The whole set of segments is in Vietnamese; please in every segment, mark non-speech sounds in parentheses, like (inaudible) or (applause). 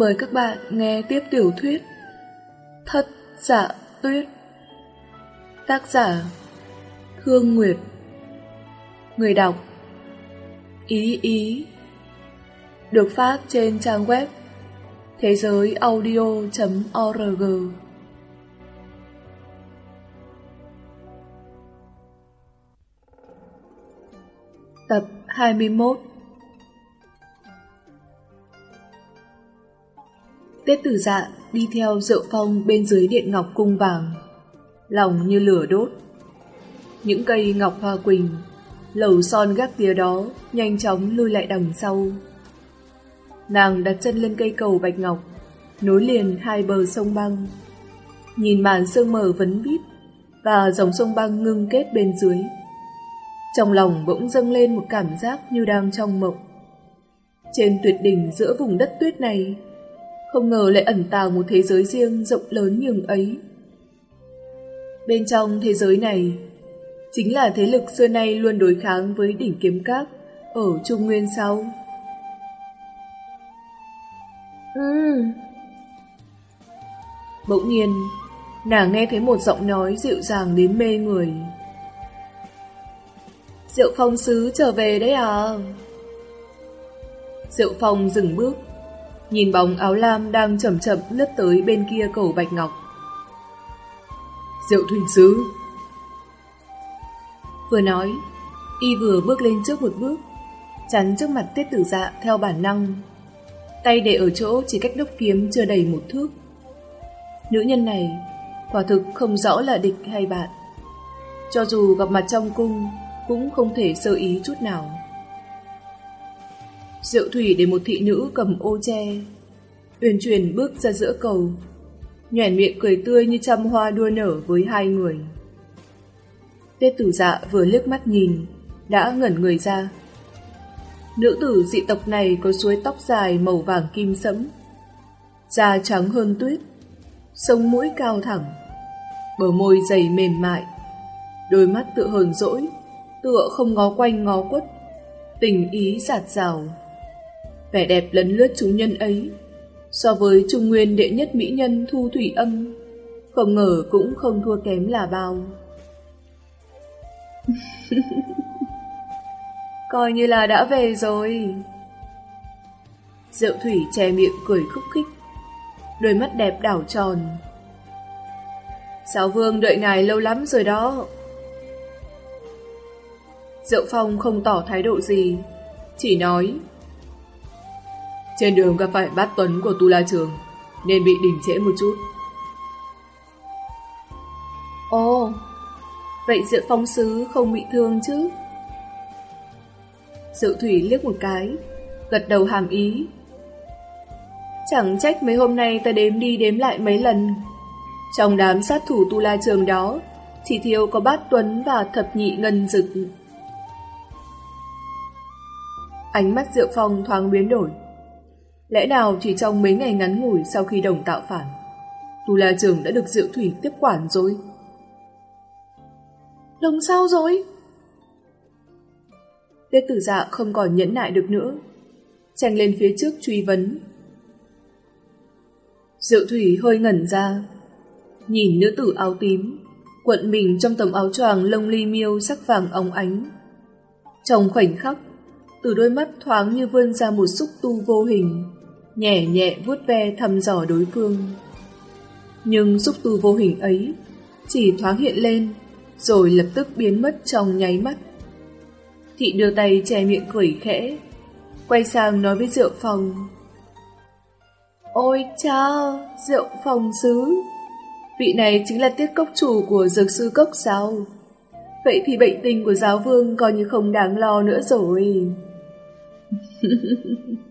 Mời các bạn nghe tiếp tiểu thuyết Thất giả tuyết. Tác giả Thương Nguyệt. Người đọc Ý Ý. Được phát trên trang web thế giới audio.org Tập 21 Tết tử dạ đi theo rượu phong bên dưới điện ngọc cung vàng, lòng như lửa đốt. Những cây ngọc hoa quỳnh, lầu son gác tía đó nhanh chóng lui lại đằng sau. Nàng đặt chân lên cây cầu bạch ngọc, nối liền hai bờ sông băng. Nhìn màn sương mờ vấn vít và dòng sông băng ngưng kết bên dưới. Trong lòng bỗng dâng lên một cảm giác như đang trong mộng. Trên tuyệt đỉnh giữa vùng đất tuyết này, không ngờ lại ẩn tàng một thế giới riêng rộng lớn nhường ấy. Bên trong thế giới này, chính là thế lực xưa nay luôn đối kháng với đỉnh kiếm các ở Trung Nguyên sau. Ừ. Bỗng nhiên, nàng nghe thấy một giọng nói dịu dàng đến mê người. Diệu Phong Sứ trở về đấy à? Diệu Phong dừng bước, nhìn bóng áo lam đang chậm chậm lướt tới bên kia cầu Bạch Ngọc. Diệu Thủy Sứ Vừa nói, y vừa bước lên trước một bước, chắn trước mặt tiết tử dạ theo bản năng. Tay để ở chỗ chỉ cách đốc kiếm chưa đầy một thước. Nữ nhân này, quả thực không rõ là địch hay bạn. Cho dù gặp mặt trong cung, cũng không thể sơ ý chút nào. Diệu thủy để một thị nữ cầm ô che. Uyển chuyển bước ra giữa cầu, nhoẻn miệng cười tươi như trăm hoa đua nở với hai người. Tết tử dạ vừa liếc mắt nhìn, đã ngẩn người ra. Nữ tử dị tộc này có suối tóc dài màu vàng kim sẫm, da trắng hơn tuyết, sông mũi cao thẳng, bờ môi dày mềm mại, đôi mắt tựa hờn dỗi, tựa không ngó quanh ngó quất, tình ý giạt rào. Vẻ đẹp lấn lướt chúng nhân ấy, so với trung nguyên đệ nhất mỹ nhân thu thủy âm, không ngờ cũng không thua kém là bao. (laughs) Coi như là đã về rồi. Diệu thủy che miệng cười khúc khích, đôi mắt đẹp đảo tròn. sáu vương đợi ngài lâu lắm rồi đó. Diệu Phong không tỏ thái độ gì, chỉ nói trên đường gặp phải bát tuấn của Tu La Trường, nên bị đình trễ một chút. Ồ, vậy Diệu Phong Sứ không bị thương chứ? Diệu Thủy liếc một cái, gật đầu hàm ý. Chẳng trách mấy hôm nay ta đếm đi đếm lại mấy lần. Trong đám sát thủ Tu La Trường đó, chỉ thiếu có bát tuấn và thập nhị ngân dực. Ánh mắt Diệu Phong thoáng biến đổi. Lẽ nào chỉ trong mấy ngày ngắn ngủi sau khi đồng tạo phản, Tu La Trường đã được Diệu Thủy tiếp quản rồi? Đồng sao rồi? Tiết tử dạ không còn nhẫn nại được nữa, tranh lên phía trước truy vấn. Diệu Thủy hơi ngẩn ra, nhìn nữ tử áo tím, quận mình trong tấm áo choàng lông ly miêu sắc vàng óng ánh. Trong khoảnh khắc, từ đôi mắt thoáng như vươn ra một xúc tu vô hình, nhẹ nhẹ vuốt ve thăm dò đối phương. Nhưng xúc tu vô hình ấy chỉ thoáng hiện lên, rồi lập tức biến mất trong nháy mắt. Thị đưa tay che miệng cười khẽ, quay sang nói với Diệu Phòng. Ôi chao, Diệu Phòng Sứ, vị này chính là tiết cốc chủ của dược sư cốc sao? Vậy thì bệnh tình của giáo vương coi như không đáng lo nữa rồi. (laughs)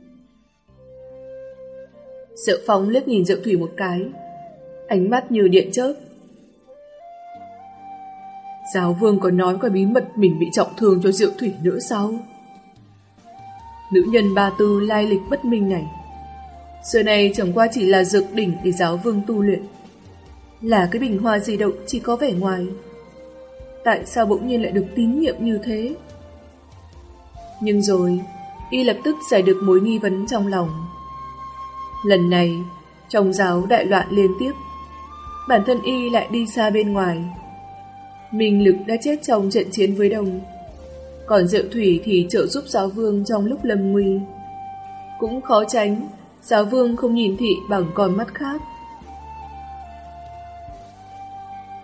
Diệu Phong liếc nhìn Diệu Thủy một cái, ánh mắt như điện chớp. Giáo vương có nói qua bí mật mình bị trọng thương cho Diệu Thủy nữa sao? Nữ nhân ba tư lai lịch bất minh này, xưa này chẳng qua chỉ là dược đỉnh để giáo vương tu luyện. Là cái bình hoa di động chỉ có vẻ ngoài. Tại sao bỗng nhiên lại được tín nhiệm như thế? Nhưng rồi, y lập tức giải được mối nghi vấn trong lòng. Lần này, trong giáo đại loạn liên tiếp, bản thân y lại đi xa bên ngoài. Minh Lực đã chết trong trận chiến với đồng, còn Diệu Thủy thì trợ giúp giáo vương trong lúc lâm nguy. Cũng khó tránh, giáo vương không nhìn thị bằng con mắt khác.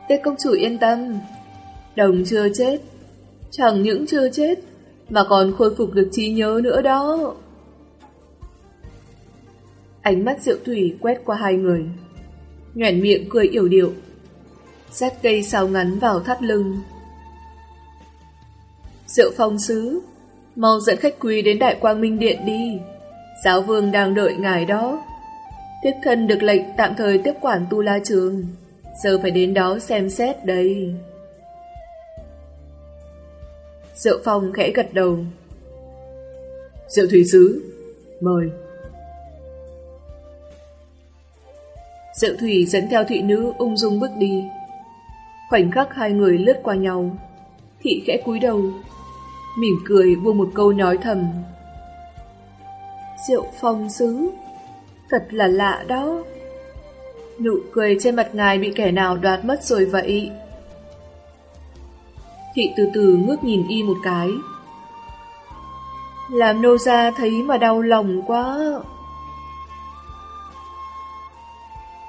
Tết công chủ yên tâm, đồng chưa chết, chẳng những chưa chết, mà còn khôi phục được trí nhớ nữa đó. Ánh mắt Diệu Thủy quét qua hai người, nhoẻn miệng cười yểu điệu, Xét cây sao ngắn vào thắt lưng. Diệu phong sứ, mau dẫn khách quý đến Đại Quang Minh Điện đi. Giáo vương đang đợi ngài đó. Tiếp thân được lệnh tạm thời tiếp quản tu la trường. Giờ phải đến đó xem xét đây. Diệu phong khẽ gật đầu. Diệu thủy sứ, mời. Diệu thủy dẫn theo thị nữ ung dung bước đi. Khoảnh khắc hai người lướt qua nhau. Thị khẽ cúi đầu, mỉm cười buông một câu nói thầm. Diệu phong sứ, thật là lạ đó. Nụ cười trên mặt ngài bị kẻ nào đoạt mất rồi vậy? Thị từ từ ngước nhìn y một cái. Làm nô ra thấy mà đau lòng quá.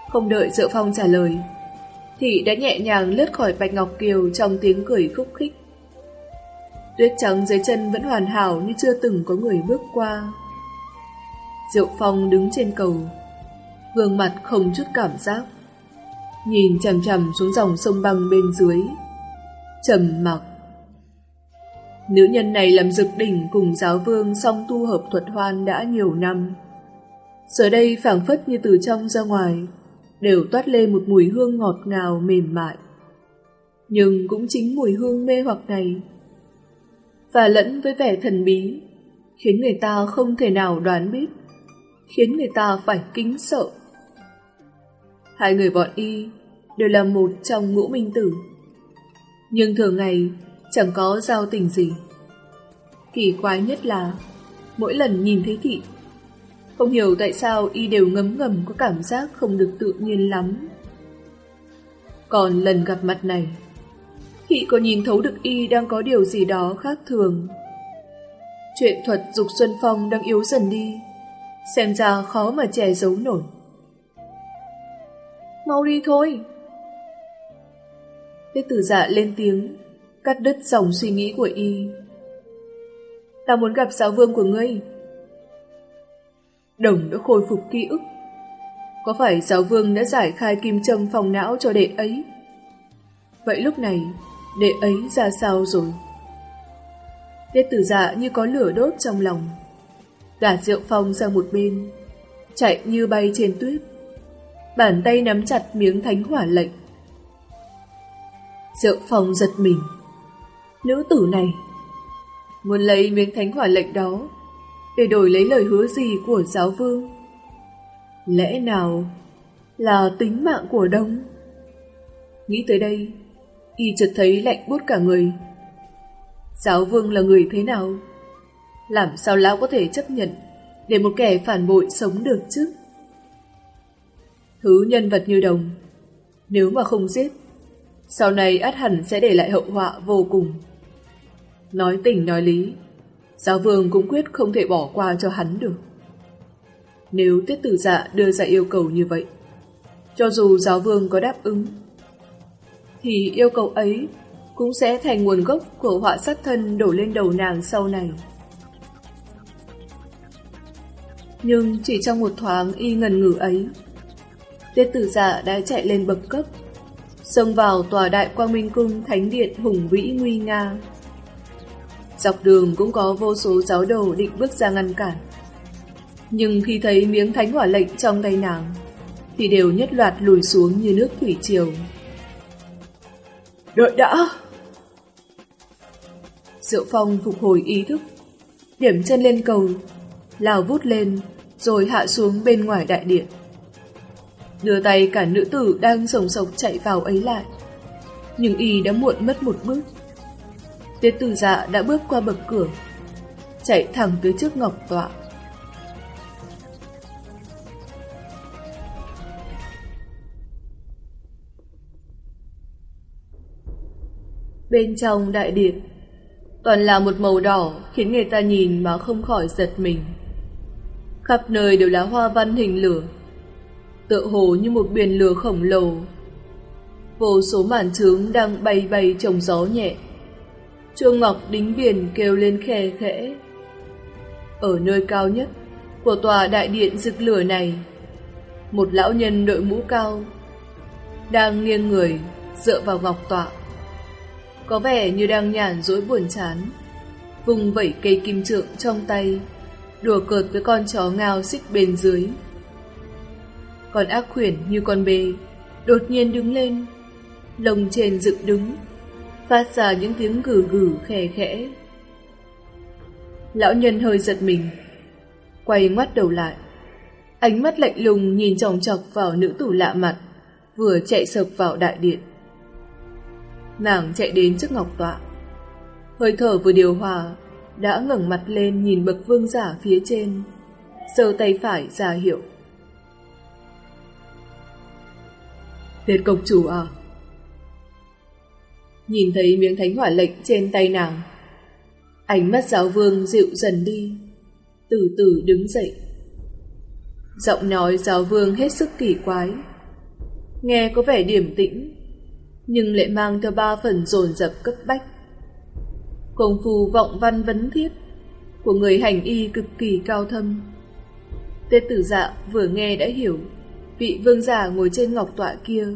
Không đợi Diệu Phong trả lời, Thị đã nhẹ nhàng lướt khỏi Bạch Ngọc Kiều trong tiếng cười khúc khích. Tuyết trắng dưới chân vẫn hoàn hảo như chưa từng có người bước qua. Diệu Phong đứng trên cầu, gương mặt không chút cảm giác, nhìn chằm chằm xuống dòng sông băng bên dưới, trầm mặc. Nữ nhân này làm dực đỉnh cùng giáo vương song tu hợp thuật hoan đã nhiều năm. Giờ đây phảng phất như từ trong ra ngoài, đều toát lên một mùi hương ngọt ngào mềm mại. Nhưng cũng chính mùi hương mê hoặc này, và lẫn với vẻ thần bí, khiến người ta không thể nào đoán biết, khiến người ta phải kính sợ. Hai người bọn y đều là một trong ngũ minh tử, nhưng thường ngày chẳng có giao tình gì. Kỳ quái nhất là mỗi lần nhìn thấy thị, không hiểu tại sao y đều ngấm ngầm có cảm giác không được tự nhiên lắm. Còn lần gặp mặt này, thị có nhìn thấu được y đang có điều gì đó khác thường. Chuyện thuật dục Xuân Phong đang yếu dần đi, xem ra khó mà che giấu nổi. Mau đi thôi! Tiết tử dạ lên tiếng, cắt đứt dòng suy nghĩ của y. Ta muốn gặp giáo vương của ngươi. Đồng đã khôi phục ký ức. Có phải giáo vương đã giải khai kim châm phòng não cho đệ ấy? Vậy lúc này, đệ ấy ra sao rồi? Đệ tử dạ như có lửa đốt trong lòng. Gả rượu phong sang một bên, chạy như bay trên tuyết. Bàn tay nắm chặt miếng thánh hỏa lệnh. Rượu phong giật mình. Nữ tử này muốn lấy miếng thánh hỏa lệnh đó để đổi lấy lời hứa gì của giáo vương. Lẽ nào là tính mạng của đông? Nghĩ tới đây, y chợt thấy lạnh buốt cả người. Giáo vương là người thế nào? Làm sao lão có thể chấp nhận để một kẻ phản bội sống được chứ? Thứ nhân vật như đồng, nếu mà không giết, sau này át hẳn sẽ để lại hậu họa vô cùng. Nói tình nói lý, giáo vương cũng quyết không thể bỏ qua cho hắn được. Nếu tiết tử dạ đưa ra yêu cầu như vậy, cho dù giáo vương có đáp ứng, thì yêu cầu ấy cũng sẽ thành nguồn gốc của họa sát thân đổ lên đầu nàng sau này. Nhưng chỉ trong một thoáng y ngần ngử ấy, tiết tử dạ đã chạy lên bậc cấp, xông vào tòa đại quang minh cung thánh điện hùng vĩ nguy nga. Dọc đường cũng có vô số giáo đồ định bước ra ngăn cản. Nhưng khi thấy miếng thánh hỏa lệnh trong tay nàng, thì đều nhất loạt lùi xuống như nước thủy triều. Đợi đã! Diệu Phong phục hồi ý thức, điểm chân lên cầu, lao vút lên, rồi hạ xuống bên ngoài đại điện. Đưa tay cả nữ tử đang sồng sộc chạy vào ấy lại, nhưng y đã muộn mất một bước. Tiết tử dạ đã bước qua bậc cửa, chạy thẳng tới trước ngọc tọa. Bên trong đại điện, toàn là một màu đỏ khiến người ta nhìn mà không khỏi giật mình. Khắp nơi đều là hoa văn hình lửa, tựa hồ như một biển lửa khổng lồ. Vô số màn trướng đang bay bay trong gió nhẹ. Trương ngọc đính biển kêu lên khe khẽ. Ở nơi cao nhất của tòa đại điện rực lửa này, một lão nhân đội mũ cao đang nghiêng người dựa vào ngọc tọa. Có vẻ như đang nhàn rỗi buồn chán, vùng vẩy cây kim trượng trong tay, đùa cợt với con chó ngao xích bên dưới. Còn ác khuyển như con bê, đột nhiên đứng lên, lồng trên dựng đứng, phát ra những tiếng gừ gừ khè khẽ. Lão nhân hơi giật mình, quay ngoắt đầu lại. Ánh mắt lạnh lùng nhìn chòng chọc vào nữ tử lạ mặt, vừa chạy sập vào đại điện. Nàng chạy đến trước ngọc tọa. Hơi thở vừa điều hòa, đã ngẩng mặt lên nhìn bậc vương giả phía trên, giơ tay phải ra hiệu. Tiệt cộc chủ à? Nhìn thấy miếng thánh hỏa lệnh trên tay nàng, ánh mắt giáo vương dịu dần đi, từ từ đứng dậy. Giọng nói giáo vương hết sức kỳ quái, nghe có vẻ điềm tĩnh, nhưng lại mang theo ba phần dồn dập cấp bách. Công phu vọng văn vấn thiết của người hành y cực kỳ cao thâm. Tết tử dạ vừa nghe đã hiểu vị vương giả ngồi trên ngọc tọa kia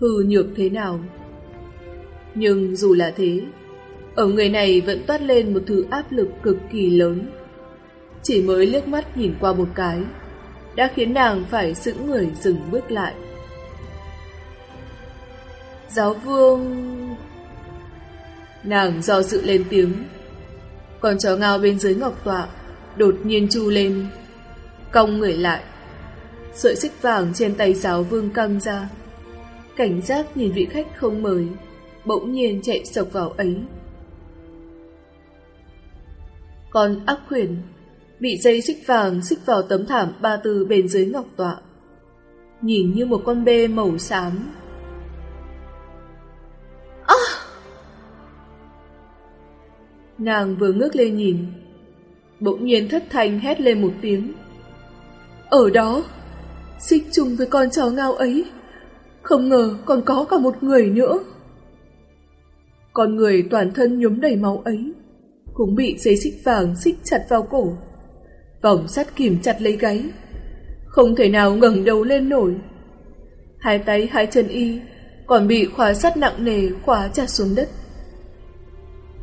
hư nhược thế nào. Nhưng dù là thế, ở người này vẫn toát lên một thứ áp lực cực kỳ lớn. Chỉ mới liếc mắt nhìn qua một cái, đã khiến nàng phải sững người dừng bước lại. Giáo vương... Nàng do dự lên tiếng. Còn chó ngao bên dưới ngọc tọa, đột nhiên chu lên, cong người lại. Sợi xích vàng trên tay giáo vương căng ra. Cảnh giác nhìn vị khách không mời, bỗng nhiên chạy sộc vào ấy. Còn ác khuyển bị dây xích vàng xích vào tấm thảm ba tư bên dưới ngọc tọa. Nhìn như một con bê màu xám Nàng vừa ngước lên nhìn, bỗng nhiên thất thanh hét lên một tiếng. Ở đó, xích chung với con chó ngao ấy, không ngờ còn có cả một người nữa. Con người toàn thân nhúm đầy máu ấy, cũng bị dây xích vàng xích chặt vào cổ. Vòng sắt kìm chặt lấy gáy, không thể nào ngẩng đầu lên nổi. Hai tay hai chân y còn bị khóa sắt nặng nề khóa chặt xuống đất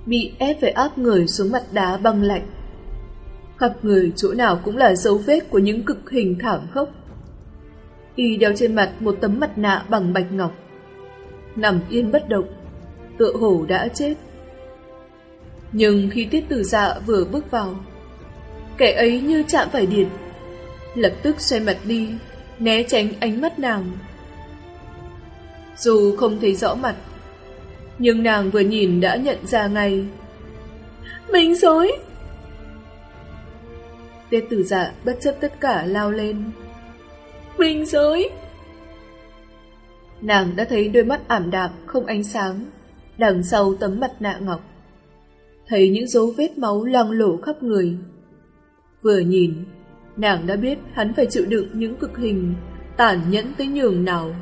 bị ép phải áp người xuống mặt đá băng lạnh. Khắp người chỗ nào cũng là dấu vết của những cực hình thảm khốc. Y đeo trên mặt một tấm mặt nạ bằng bạch ngọc. Nằm yên bất động, tựa hồ đã chết. Nhưng khi tiết tử dạ vừa bước vào, kẻ ấy như chạm phải điện, lập tức xoay mặt đi, né tránh ánh mắt nàng. Dù không thấy rõ mặt, nhưng nàng vừa nhìn đã nhận ra ngay. Mình dối! Tiết tử dạ bất chấp tất cả lao lên. Mình dối! Nàng đã thấy đôi mắt ảm đạm không ánh sáng, đằng sau tấm mặt nạ ngọc. Thấy những dấu vết máu loang lổ khắp người. Vừa nhìn, nàng đã biết hắn phải chịu đựng những cực hình tàn nhẫn tới nhường nào.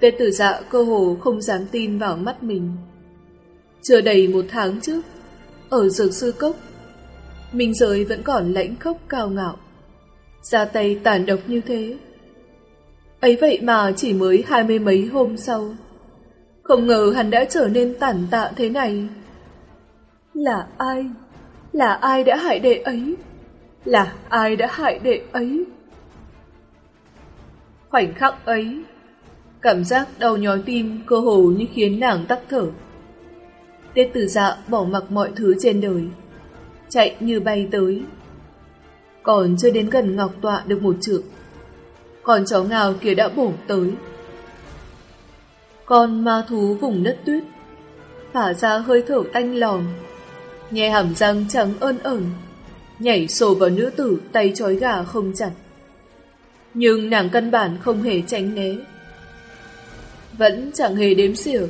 Tê tử dạ cơ hồ không dám tin vào mắt mình. Chưa đầy một tháng trước, ở dược sư cốc, mình giới vẫn còn lãnh khốc cao ngạo. Ra tay tàn độc như thế. Ấy vậy mà chỉ mới hai mươi mấy hôm sau, không ngờ hắn đã trở nên tàn tạ thế này. Là ai? Là ai đã hại đệ ấy? Là ai đã hại đệ ấy? Khoảnh khắc ấy, Cảm giác đau nhói tim cơ hồ như khiến nàng tắc thở. Tiết tử dạ bỏ mặc mọi thứ trên đời, chạy như bay tới. Còn chưa đến gần ngọc tọa được một trượng, còn chó ngào kia đã bổ tới. Con ma thú vùng đất tuyết, thả ra hơi thở tanh lòm, nghe hàm răng trắng ơn ẩn, nhảy sổ vào nữ tử tay trói gà không chặt. Nhưng nàng căn bản không hề tránh né vẫn chẳng hề đếm xỉa,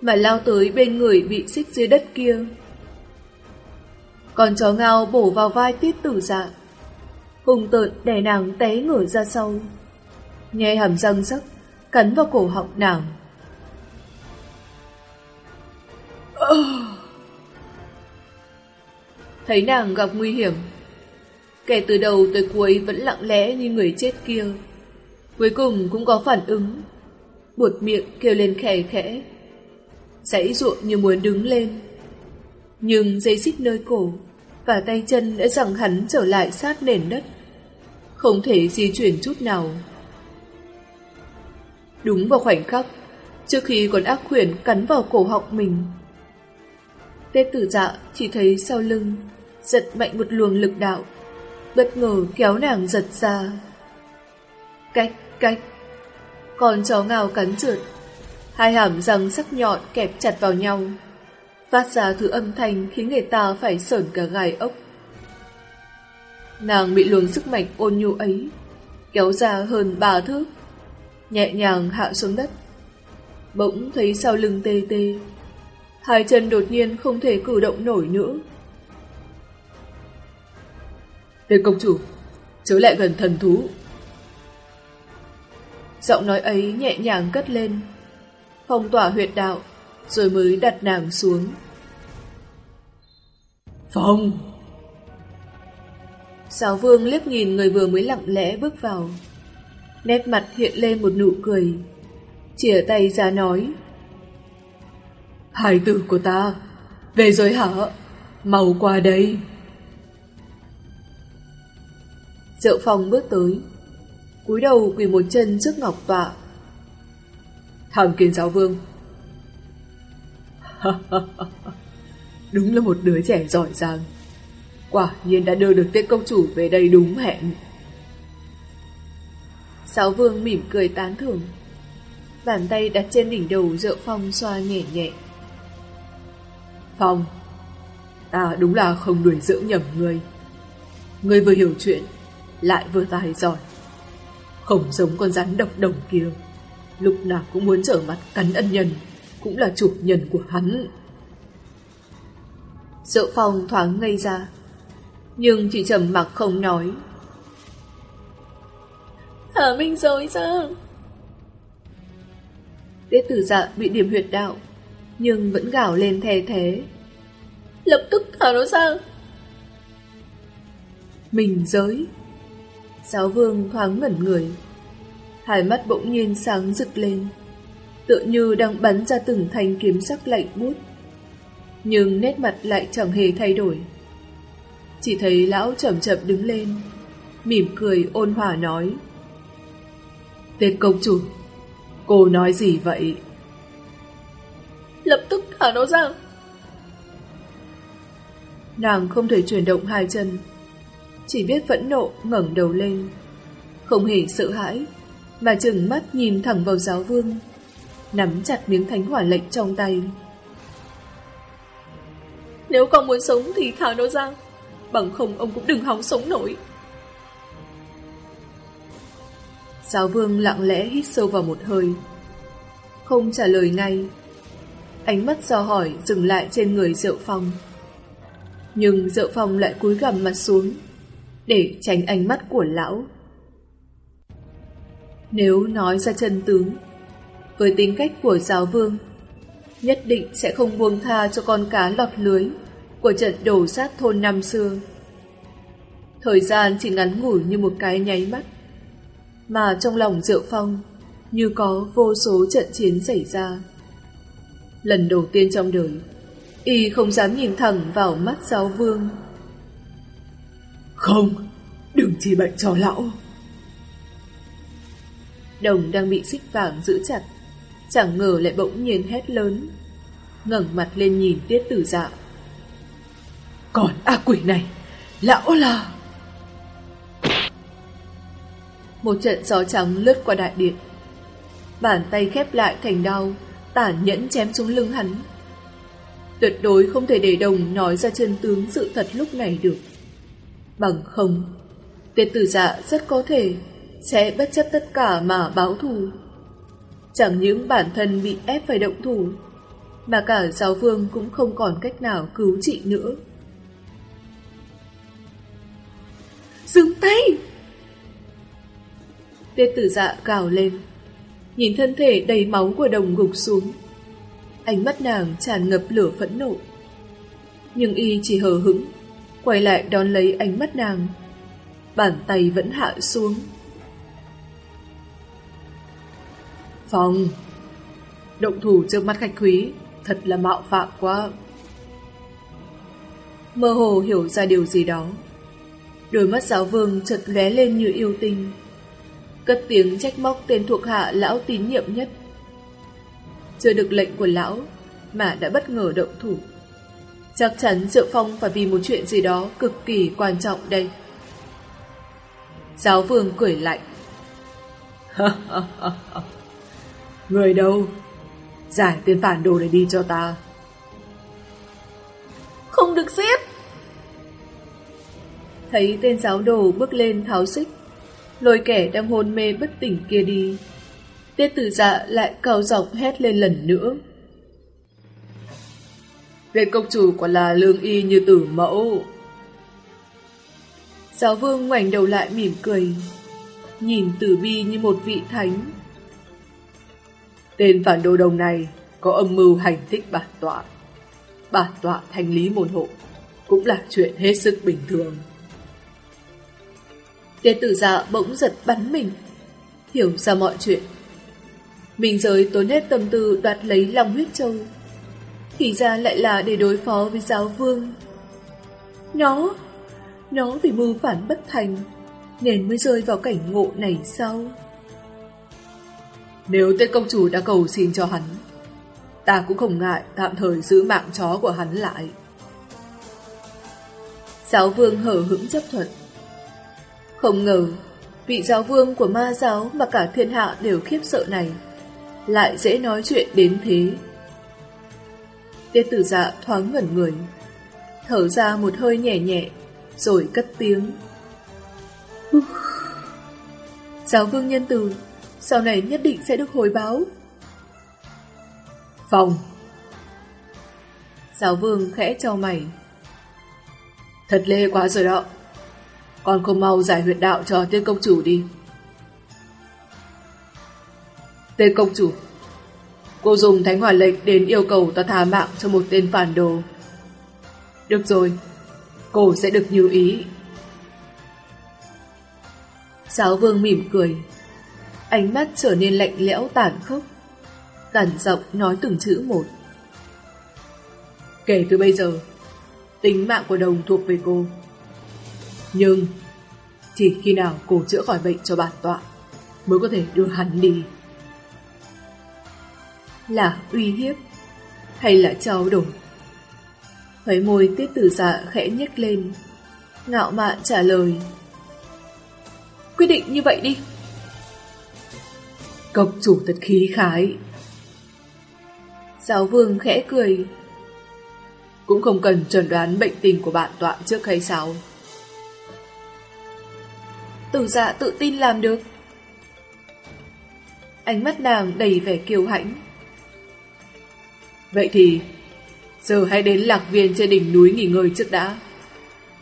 mà lao tới bên người bị xích dưới đất kia. Con chó ngao bổ vào vai tiết tử dạ. Hùng tợn đè nàng té ngửa ra sau. Nghe hàm răng sắc, cắn vào cổ họng nàng. Thấy nàng gặp nguy hiểm, kẻ từ đầu tới cuối vẫn lặng lẽ như người chết kia. Cuối cùng cũng có phản ứng, buột miệng kêu lên khẽ khẽ. Giãy ruộng như muốn đứng lên. Nhưng dây xích nơi cổ và tay chân đã rằng hắn trở lại sát nền đất. Không thể di chuyển chút nào. Đúng vào khoảnh khắc, trước khi con ác khuyển cắn vào cổ họng mình. Tê tử dạ chỉ thấy sau lưng, giật mạnh một luồng lực đạo, bất ngờ kéo nàng giật ra. Cách, cách, con chó ngào cắn trượt, hai hàm răng sắc nhọn kẹp chặt vào nhau, phát ra thứ âm thanh khiến người ta phải sởn cả gai ốc. Nàng bị luồng sức mạnh ôn nhu ấy, kéo ra hơn ba thước, nhẹ nhàng hạ xuống đất. Bỗng thấy sau lưng tê tê, hai chân đột nhiên không thể cử động nổi nữa. Tên công chủ, chớ lại gần thần thú. Giọng nói ấy nhẹ nhàng cất lên, phong tỏa huyệt đạo, rồi mới đặt nàng xuống. Phong! Giáo vương liếc nhìn người vừa mới lặng lẽ bước vào. Nét mặt hiện lên một nụ cười. Chìa tay ra nói. Hải tử của ta, về rồi hả? Mau qua đây. Diệu Phong bước tới, cúi đầu quỳ một chân trước ngọc tọa. tham kiến giáo vương. (laughs) Đúng là một đứa trẻ giỏi giang. Quả nhiên đã đưa được tên công chủ về đây đúng hẹn. Giáo vương mỉm cười tán thưởng. Bàn tay đặt trên đỉnh đầu Diệu Phong xoa nhẹ nhẹ. Phong, ta đúng là không đuổi dưỡng nhầm ngươi. Ngươi vừa hiểu chuyện, lại vừa tài giỏi. Không giống con rắn độc đồng kia, lúc nào cũng muốn trở mặt cắn ân nhân, cũng là chủ nhân của hắn. Sợ Phong thoáng ngây ra, nhưng chỉ trầm mặc không nói. Thả Minh rồi sao? Tiết tử dạ bị điểm huyệt đạo, nhưng vẫn gào lên thè thế. Lập tức thả nó ra. Mình giới. Giáo vương thoáng ngẩn người. Hai mắt bỗng nhiên sáng rực lên, tựa như đang bắn ra từng thanh kiếm sắc lạnh bút. Nhưng nét mặt lại chẳng hề thay đổi. Chỉ thấy lão chậm chậm đứng lên, mỉm cười ôn hòa nói. Tên công chủ, cô nói gì vậy? Lập tức thả nó ra. Nàng không thể chuyển động hai chân, chỉ biết phẫn nộ ngẩng đầu lên, không hề sợ hãi, mà chừng mắt nhìn thẳng vào giáo vương, nắm chặt miếng thánh hỏa lệnh trong tay. Nếu còn muốn sống thì thả nó ra, bằng không ông cũng đừng hòng sống nổi. Giáo vương lặng lẽ hít sâu vào một hơi, không trả lời ngay. Ánh mắt do hỏi dừng lại trên người Diệu Phong. Nhưng Diệu Phong lại cúi gằm mặt xuống, để tránh ánh mắt của lão. Nếu nói ra chân tướng, với tính cách của giáo vương, nhất định sẽ không buông tha cho con cá lọt lưới của trận đổ sát thôn năm xưa. Thời gian chỉ ngắn ngủi như một cái nháy mắt, mà trong lòng Diệu Phong như có vô số trận chiến xảy ra. Lần đầu tiên trong đời, y không dám nhìn thẳng vào mắt giáo vương. Không, đừng chỉ bệnh cho lão. Đồng đang bị xích vàng giữ chặt, chẳng ngờ lại bỗng nhiên hét lớn, ngẩng mặt lên nhìn tiết tử dạ. Còn ác quỷ này, lão là... Một trận gió trắng lướt qua đại điện. Bàn tay khép lại thành đau, tản nhẫn chém xuống lưng hắn. Tuyệt đối không thể để đồng nói ra chân tướng sự thật lúc này được. Bằng không, tiệt tử dạ rất có thể sẽ bất chấp tất cả mà báo thù. Chẳng những bản thân bị ép phải động thủ, mà cả giáo vương cũng không còn cách nào cứu chị nữa. Dừng tay! Tiết tử dạ gào lên, nhìn thân thể đầy máu của đồng gục xuống. Ánh mắt nàng tràn ngập lửa phẫn nộ. Nhưng y chỉ hờ hững, quay lại đón lấy ánh mắt nàng. Bàn tay vẫn hạ xuống. Phòng! Động thủ trước mắt khách quý, thật là mạo phạm quá. Mơ hồ hiểu ra điều gì đó. Đôi mắt giáo vương chợt lóe lên như yêu tinh. Cất tiếng trách móc tên thuộc hạ lão tín nhiệm nhất. Chưa được lệnh của lão, mà đã bất ngờ động thủ. Chắc chắn Diệu Phong phải vì một chuyện gì đó cực kỳ quan trọng đây. Giáo vương cười lạnh. (laughs) Người đâu? Giải tên phản đồ này đi cho ta. Không được giết! Thấy tên giáo đồ bước lên tháo xích, lôi kẻ đang hôn mê bất tỉnh kia đi. Tiết tử dạ lại cao giọng hét lên lần nữa. Về công chủ quả là lương y như tử mẫu. Giáo vương ngoảnh đầu lại mỉm cười, nhìn tử bi như một vị thánh. Tên phản đồ đồng này có âm mưu hành thích bản tọa. Bản tọa thanh lý môn hộ cũng là chuyện hết sức bình thường. Đệ tử già bỗng giật bắn mình, hiểu ra mọi chuyện. Mình giới tốn hết tâm tư đoạt lấy lòng huyết châu. Thì ra lại là để đối phó với giáo vương. Nó, nó vì mưu phản bất thành, nên mới rơi vào cảnh ngộ này sau Nếu tên công chủ đã cầu xin cho hắn, ta cũng không ngại tạm thời giữ mạng chó của hắn lại. Giáo vương hở hững chấp thuận. Không ngờ, vị giáo vương của ma giáo mà cả thiên hạ đều khiếp sợ này, lại dễ nói chuyện đến thế. Tiết tử dạ thoáng ngẩn người, thở ra một hơi nhẹ nhẹ, rồi cất tiếng. Giáo vương nhân từ, sau này nhất định sẽ được hồi báo. Phòng Giáo vương khẽ cho mày. Thật lê quá rồi đó. Con không mau giải huyệt đạo cho tên công chủ đi. Tên công chủ Cô dùng thánh hỏa lệnh đến yêu cầu ta thả mạng cho một tên phản đồ. Được rồi, cô sẽ được như ý. Giáo vương mỉm cười, ánh mắt trở nên lạnh lẽo tàn khốc. Tàn giọng nói từng chữ một. Kể từ bây giờ, tính mạng của đồng thuộc về cô. Nhưng, thì khi nào cô chữa khỏi bệnh cho bản tọa, mới có thể đưa hắn đi. Là uy hiếp, hay là trao đổi? Thấy môi tiết tử dạ khẽ nhếch lên, ngạo mạn trả lời. Quyết định như vậy đi. Cộc chủ thật khí khái. Giáo vương khẽ cười. Cũng không cần trần đoán bệnh tình của bạn tọa trước hay sao? Tử dạ tự tin làm được. Ánh mắt nàng đầy vẻ kiêu hãnh. Vậy thì, giờ hãy đến lạc viên trên đỉnh núi nghỉ ngơi trước đã.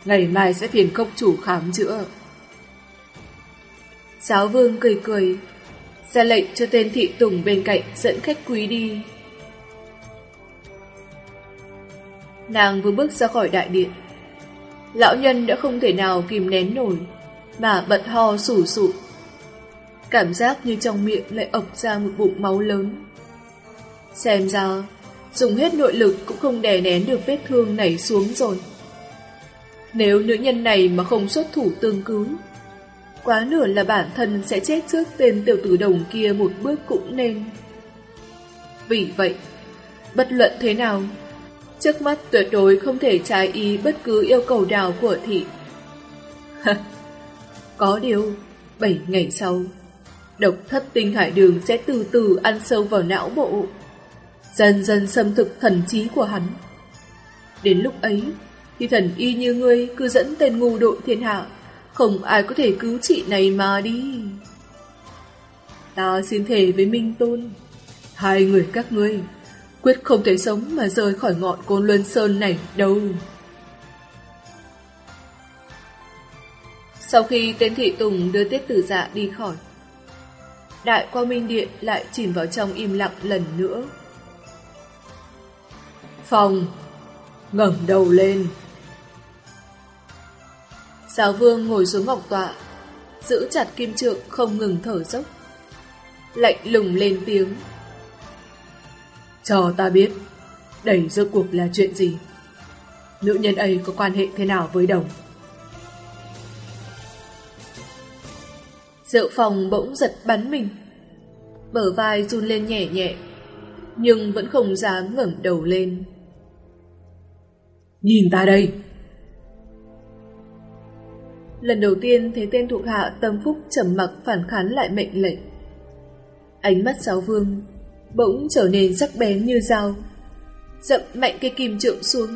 Ngày mai sẽ phiền cốc chủ khám chữa. Giáo vương cười cười, ra lệnh cho tên thị tùng bên cạnh dẫn khách quý đi. Nàng vừa bước ra khỏi đại điện. Lão nhân đã không thể nào kìm nén nổi, và bật ho sủ sụ. Cảm giác như trong miệng lại ộc ra một bụng máu lớn. Xem ra, dùng hết nội lực cũng không đè nén được vết thương nảy xuống rồi. Nếu nữ nhân này mà không xuất thủ tương cứu, quá nửa là bản thân sẽ chết trước tên tiểu tử đồng kia một bước cũng nên. Vì vậy, bất luận thế nào, trước mắt tuyệt đối không thể trái ý bất cứ yêu cầu nào của thị. (laughs) Có điều, 7 ngày sau, độc thất tinh hải đường sẽ từ từ ăn sâu vào não bộ, dần dần xâm thực thần trí của hắn. Đến lúc ấy, thì thần y như ngươi cứ dẫn tên ngu đội thiên hạ không ai có thể cứu chị này mà đi. Ta xin thề với Minh Tôn, hai người các ngươi quyết không thể sống mà rời khỏi ngọn côn luân sơn này đâu. Sau khi tên thị tùng đưa tiết tử dạ đi khỏi, đại quang minh điện lại chìm vào trong im lặng lần nữa. Phòng, ngẩng đầu lên. Giáo vương ngồi xuống ngọc tọa, giữ chặt kim trượng không ngừng thở dốc. Lạnh lùng lên tiếng. Cho ta biết, đẩy rốt cuộc là chuyện gì? Nữ nhân ấy có quan hệ thế nào với đồng? Diệu phòng bỗng giật bắn mình. Bờ vai run lên nhẹ nhẹ, nhưng vẫn không dám ngẩng đầu lên. Nhìn ta đây! Lần đầu tiên thấy tên thuộc hạ tâm phúc trầm mặc phản kháng lại mệnh lệnh. Ánh mắt giáo vương bỗng trở nên sắc bén như dao, dậm mạnh cây kim trượng xuống.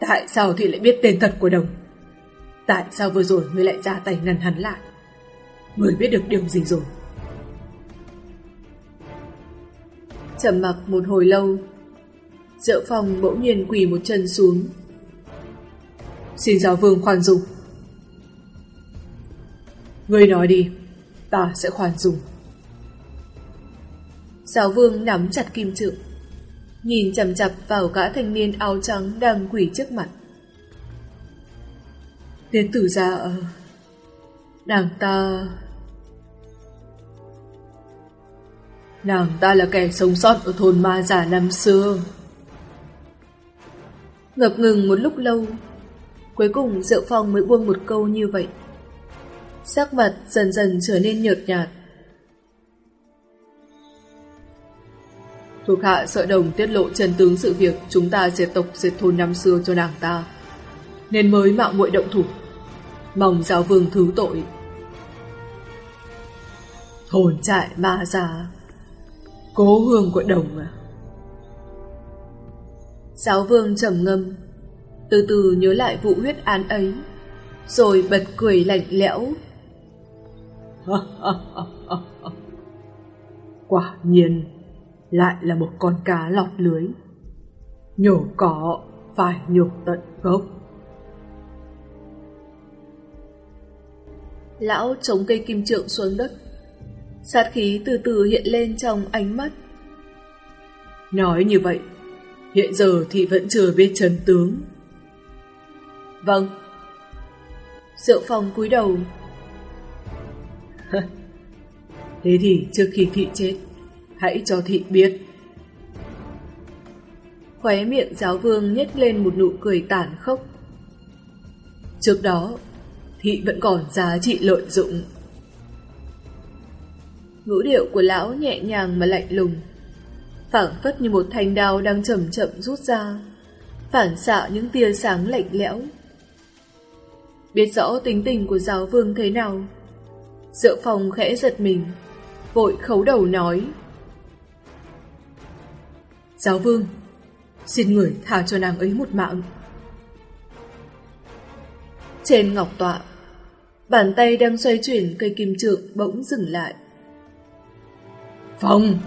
Tại sao thì lại biết tên thật của đồng? Tại sao vừa rồi ngươi lại ra tay ngăn hắn lại? Ngươi biết được điều gì rồi? Trầm mặc một hồi lâu, Diệu Phong bỗng nhiên quỳ một chân xuống. Xin giáo vương khoan dung. Ngươi nói đi, ta sẽ khoan dung. Giáo vương nắm chặt kim trượng, nhìn chằm chặp vào gã thanh niên áo trắng đang quỳ trước mặt. Tiến tử ra. Nàng ờ, ta... Nàng ta là kẻ sống sót ở thôn ma giả năm xưa. Ngập ngừng một lúc lâu, cuối cùng Diệu Phong mới buông một câu như vậy. Sắc mặt dần dần trở nên nhợt nhạt. Thuộc hạ sợ đồng tiết lộ chân tướng sự việc chúng ta diệt tộc diệt thôn năm xưa cho nàng ta, nên mới mạo muội động thủ. Mong giáo vương thứ tội. hồn trại ma già, cố hương của đồng à. Giáo vương trầm ngâm, từ từ nhớ lại vụ huyết án ấy, rồi bật cười lạnh lẽo. (laughs) Quả nhiên, lại là một con cá lọt lưới. Nhổ cỏ phải nhổ tận gốc. Lão chống cây kim trượng xuống đất. Sát khí từ từ hiện lên trong ánh mắt. Nói như vậy, hiện giờ thì vẫn chưa biết chân tướng. Vâng. Diệu Phong cúi đầu. Thế thì trước khi thị chết, hãy cho thị biết. Khóe miệng giáo vương nhếch lên một nụ cười tàn khốc. Trước đó, thì vẫn còn giá trị lợi dụng. Ngữ điệu của lão nhẹ nhàng mà lạnh lùng, phảng phất như một thanh đao đang chậm chậm rút ra, phản xạ những tia sáng lạnh lẽo. Biết rõ tính tình của giáo vương thế nào, Diệu phòng khẽ giật mình, vội khấu đầu nói. Giáo vương, xin người tha cho nàng ấy một mạng. Trên ngọc tọa, bàn tay đang xoay chuyển cây kim trượng bỗng dừng lại. Phong!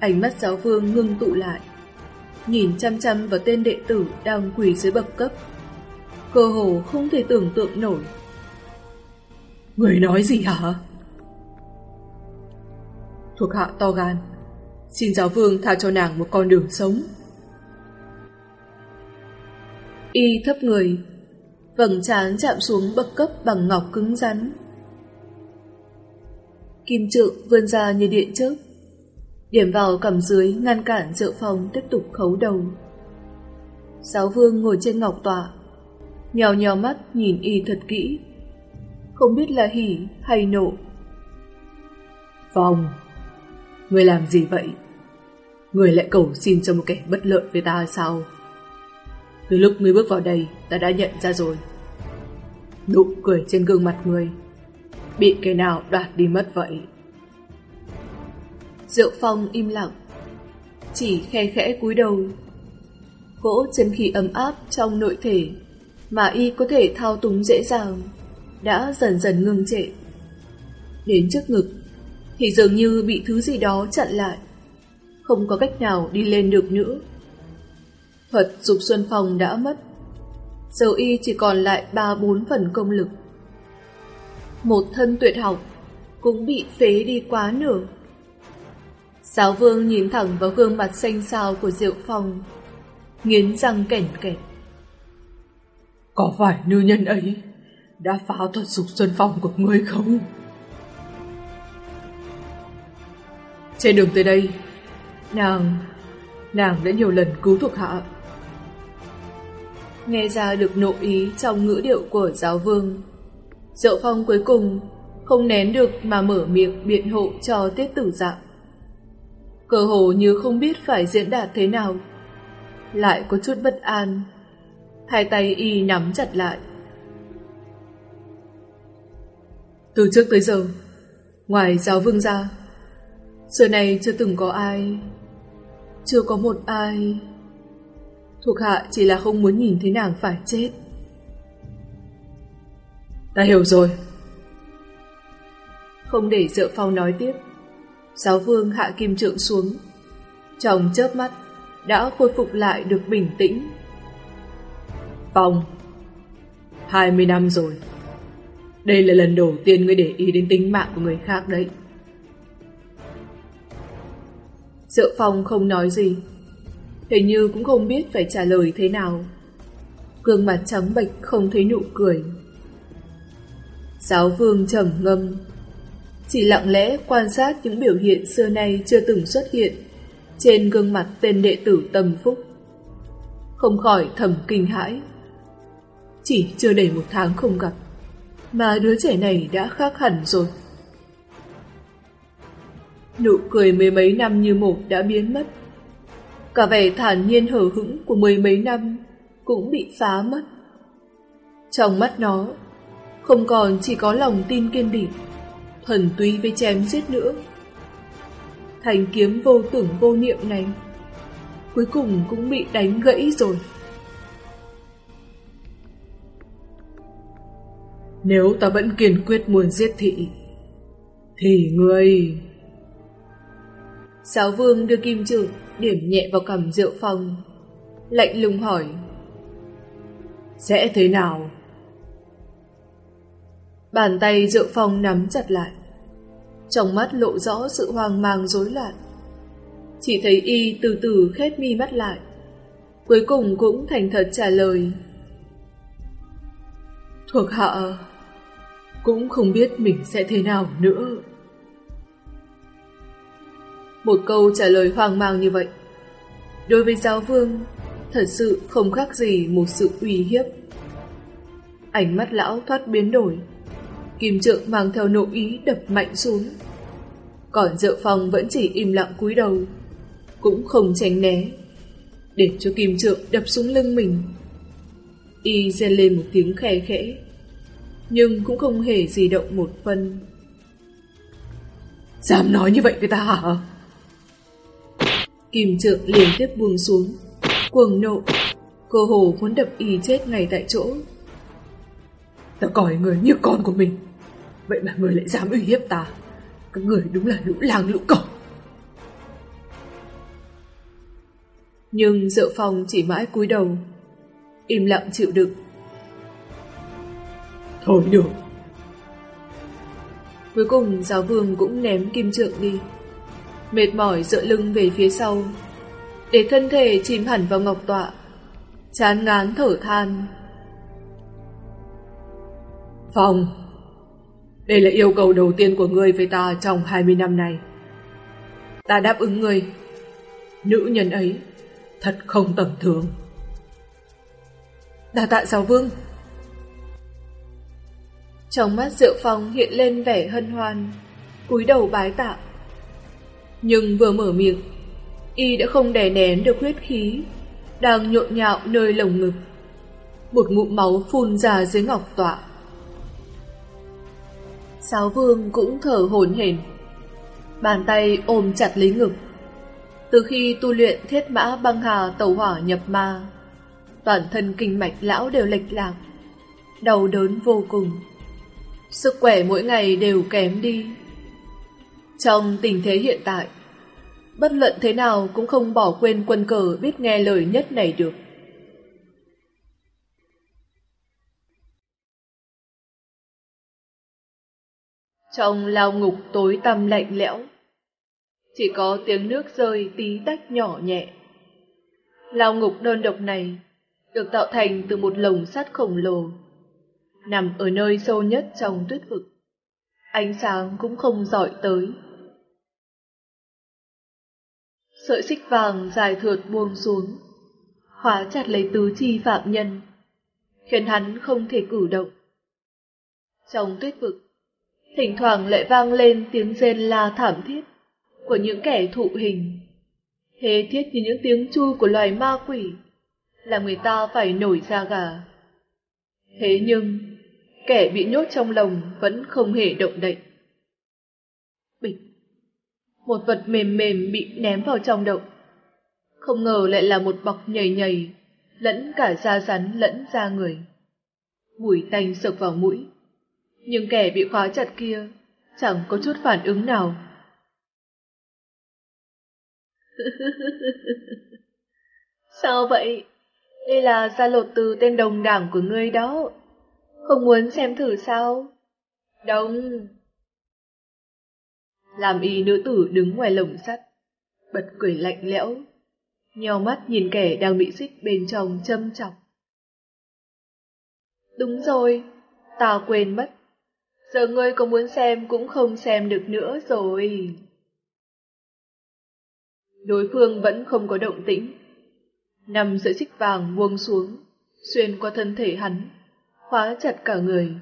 Ánh mắt giáo vương ngưng tụ lại, nhìn chăm chăm vào tên đệ tử đang quỳ dưới bậc cấp. Cơ hồ không thể tưởng tượng nổi. Người nói gì hả? Thuộc hạ to gan, xin giáo vương tha cho nàng một con đường sống. Y thấp người, vầng trán chạm xuống bậc cấp bằng ngọc cứng rắn. Kim trượng vươn ra như điện chớp, điểm vào cằm dưới ngăn cản Diệu Phong tiếp tục khấu đầu. Giáo vương ngồi trên ngọc tọa, nhèo nhèo mắt nhìn y thật kỹ, không biết là hỉ hay nộ. Phong, người làm gì vậy? Người lại cầu xin cho một kẻ bất lợi với ta sao? Từ lúc ngươi bước vào đây, ta đã nhận ra rồi. Nụ cười trên gương mặt người bị cái nào đoạt đi mất vậy? Diệu Phong im lặng, chỉ khe khẽ cúi đầu. Cỗ chân khí ấm áp trong nội thể mà y có thể thao túng dễ dàng đã dần dần ngưng trệ. Đến trước ngực thì dường như bị thứ gì đó chặn lại, không có cách nào đi lên được nữa. Thuật dục xuân phòng đã mất, giờ y chỉ còn lại ba bốn phần công lực. Một thân tuyệt học cũng bị phế đi quá nửa. Giáo vương nhìn thẳng vào gương mặt xanh xao của Diệu Phong, nghiến răng kẻn kẹt. Có phải nữ nhân ấy đã phá thuật dục xuân phong của ngươi không? Trên đường tới đây, nàng, nàng đã nhiều lần cứu thuộc hạ. Nghe ra được nội ý trong ngữ điệu của giáo vương. dậu Phong cuối cùng không nén được mà mở miệng biện hộ cho tiết tử dạng. Cơ hồ như không biết phải diễn đạt thế nào. Lại có chút bất an. Hai tay y nắm chặt lại. Từ trước tới giờ, ngoài giáo vương ra, xưa này chưa từng có ai, chưa có một ai. Thuộc hạ chỉ là không muốn nhìn thấy nàng phải chết. Ta hiểu rồi. Không để Dợ Phong nói tiếp, giáo vương hạ kim trượng xuống. Trong chớp mắt, đã khôi phục lại được bình tĩnh. Phong, 20 năm rồi. Đây là lần đầu tiên ngươi để ý đến tính mạng của người khác đấy. Dợ Phong không nói gì. Hình như cũng không biết phải trả lời thế nào. Gương mặt trắng bệch không thấy nụ cười. Giáo vương trầm ngâm, chỉ lặng lẽ quan sát những biểu hiện xưa nay chưa từng xuất hiện trên gương mặt tên đệ tử tầm phúc. Không khỏi thầm kinh hãi. Chỉ chưa đầy một tháng không gặp, mà đứa trẻ này đã khác hẳn rồi. Nụ cười mười mấy năm như một đã biến mất. Cả vẻ thản nhiên hở hững của mười mấy năm cũng bị phá mất. Trong mắt nó, không còn chỉ có lòng tin kiên định, thuần túy với chém giết nữa. Thành kiếm vô tưởng vô niệm này, cuối cùng cũng bị đánh gãy rồi. Nếu ta vẫn kiên quyết muốn giết thị, thì ngươi... Giáo vương đưa kim trượng điểm nhẹ vào cầm rượu phong, lạnh lùng hỏi. Sẽ thế nào? Bàn tay rượu phong nắm chặt lại. Trong mắt lộ rõ sự hoang mang rối loạn. Chỉ thấy y từ từ khép mi mắt lại. Cuối cùng cũng thành thật trả lời. Thuộc hạ cũng không biết mình sẽ thế nào nữa. Một câu trả lời hoang mang như vậy. Đối với giáo vương, thật sự không khác gì một sự uy hiếp. Ánh mắt lão thoát biến đổi, Kim trượng mang theo nội ý đập mạnh xuống. Còn Diệu Phong vẫn chỉ im lặng cúi đầu, cũng không tránh né, để cho kim trượng đập xuống lưng mình. Y rên lên một tiếng khe khẽ, nhưng cũng không hề gì động một phân. Dám nói như vậy với ta hả? Kim trượng liền tiếp buông xuống, cuồng nộ, cơ hồ muốn đập y chết ngay tại chỗ. Ta coi người như con của mình. Vậy mà người lại dám uy hiếp ta. Các người đúng là lũ làng lũ cỏ. Nhưng Diệu Phong chỉ mãi cúi đầu Im lặng chịu đựng. Thôi được. Cuối cùng giáo vương cũng ném kim trượng đi Mệt mỏi dựa lưng về phía sau Để thân thể chìm hẳn vào ngọc tọa Chán ngán thở than Phong đây là yêu cầu đầu tiên của ngươi với ta trong 20 năm này. Ta đáp ứng ngươi. Nữ nhân ấy thật không tầm thường. Đà tạ giáo vương. Trong mắt Diệu Phong hiện lên vẻ hân hoan, cúi đầu bái tạ. Nhưng vừa mở miệng, y đã không đè nén được huyết khí, đang nhộn nhạo nơi lồng ngực. Một ngụm máu phun ra dưới ngọc tọa. Sáu vương cũng thở hổn hển, bàn tay ôm chặt lấy ngực. Từ khi tu luyện thiết mã băng hà tẩu hỏa nhập ma, toàn thân kinh mạch lão đều lệch lạc, đau đớn vô cùng. Sức khỏe mỗi ngày đều kém đi. Trong tình thế hiện tại, bất luận thế nào cũng không bỏ quên quân cờ biết nghe lời nhất này được. Trong lao ngục tối tăm lạnh lẽo, chỉ có tiếng nước rơi tí tách nhỏ nhẹ. Lao ngục đơn độc này được tạo thành từ một lồng sắt khổng lồ, nằm ở nơi sâu nhất trong tuyết vực. Ánh sáng cũng không dọi tới. Sợi xích vàng dài thượt buông xuống, khóa chặt lấy tứ chi phạm nhân, khiến hắn không thể cử động. Trong tuyết vực, thỉnh thoảng lại vang lên tiếng rên la thảm thiết của những kẻ thụ hình, thế thiết như những tiếng chu của loài ma quỷ, làm người ta phải nổi da gà. Thế nhưng, kẻ bị nhốt trong lồng vẫn không hề động đậy. Một vật mềm mềm bị ném vào trong động. Không ngờ lại là một bọc nhầy nhầy, lẫn cả da rắn lẫn da người. Mùi tanh sộc vào mũi, nhưng kẻ bị khóa chặt kia chẳng có chút phản ứng nào. (laughs) Sao vậy? Đây là gia lột từ tên đồng đảng của ngươi đó. Không muốn xem thử sao? Đồng... Làm y nữ tử đứng ngoài lồng sắt, bật cười lạnh lẽo, nheo mắt nhìn kẻ đang bị xích bên trong châm chọc. Đúng rồi, ta quên mất. Giờ ngươi có muốn xem cũng không xem được nữa rồi. Đối phương vẫn không có động tĩnh. Nằm sợi xích vàng buông xuống, xuyên qua thân thể hắn, khóa chặt cả người.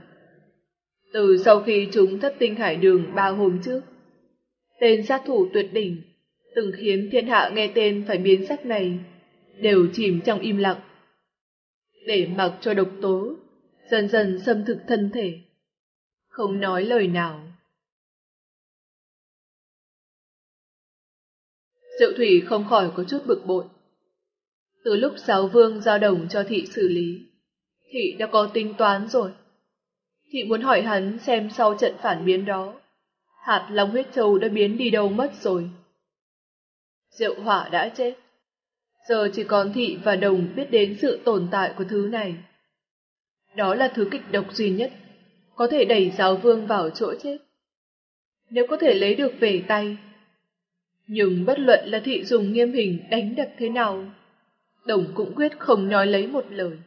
Từ sau khi chúng thất tinh hải đường ba hôm trước, tên sát thủ tuyệt đỉnh, từng khiến thiên hạ nghe tên phải biến sắc này, đều chìm trong im lặng. Để mặc cho độc tố, dần dần xâm thực thân thể, không nói lời nào. Diệu Thủy không khỏi có chút bực bội. Từ lúc giáo vương giao đồng cho thị xử lý, thị đã có tính toán rồi. Thị muốn hỏi hắn xem sau trận phản biến đó, hạt long huyết châu đã biến đi đâu mất rồi. Diệu hỏa đã chết. Giờ chỉ còn thị và đồng biết đến sự tồn tại của thứ này. Đó là thứ kịch độc duy nhất, có thể đẩy giáo vương vào chỗ chết. Nếu có thể lấy được về tay, nhưng bất luận là thị dùng nghiêm hình đánh đập thế nào, Đồng cũng quyết không nói lấy một lời.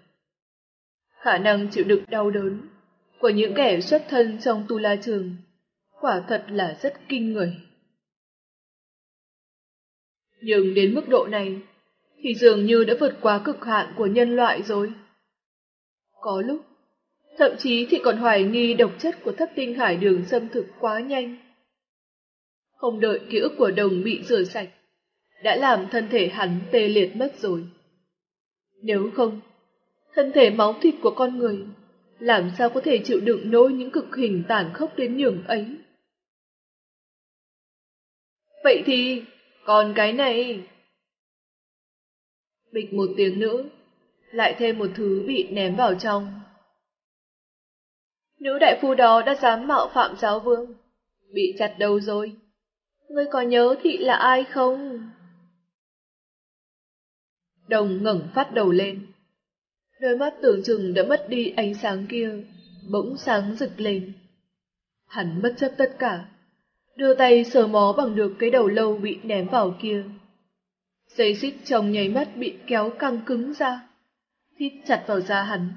Khả năng chịu đựng đau đớn của những kẻ xuất thân trong tu la trường quả thật là rất kinh người. Nhưng đến mức độ này thì dường như đã vượt qua cực hạn của nhân loại rồi. Có lúc, thậm chí thì còn hoài nghi độc chất của thất tinh hải đường xâm thực quá nhanh. Không đợi ký ức của đồng bị rửa sạch, đã làm thân thể hắn tê liệt mất rồi. Nếu không, thân thể máu thịt của con người làm sao có thể chịu đựng nổi những cực hình tàn khốc đến nhường ấy. Vậy thì, còn cái này... Bịch một tiếng nữa, lại thêm một thứ bị ném vào trong. Nữ đại phu đó đã dám mạo phạm giáo vương, bị chặt đầu rồi. Ngươi có nhớ thị là ai không? Đồng ngẩng phát đầu lên. Đôi mắt tưởng chừng đã mất đi ánh sáng kia, bỗng sáng rực lên. Hắn bất chấp tất cả, đưa tay sờ mó bằng được cái đầu lâu bị ném vào kia. Dây xích trong nháy mắt bị kéo căng cứng ra, thít chặt vào da hắn.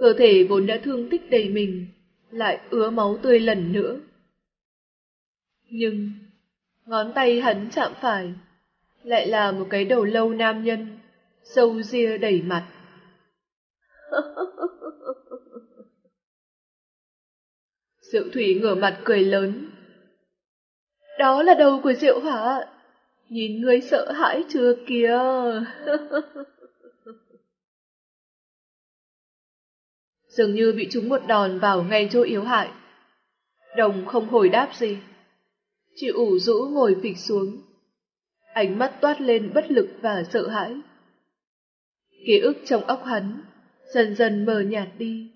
Cơ thể vốn đã thương tích đầy mình, lại ứa máu tươi lần nữa. Nhưng, ngón tay hắn chạm phải, lại là một cái đầu lâu nam nhân, sâu ria đầy mặt. (laughs) Diệu Thủy ngửa mặt cười lớn. Đó là đầu của Diệu Hỏa. Nhìn ngươi sợ hãi chưa kìa. (laughs) Dường như bị trúng một đòn vào ngay chỗ yếu hại. Đồng không hồi đáp gì. Chỉ ủ rũ ngồi phịch xuống. Ánh mắt toát lên bất lực và sợ hãi. Ký ức trong óc hắn dần dần mờ nhạt đi.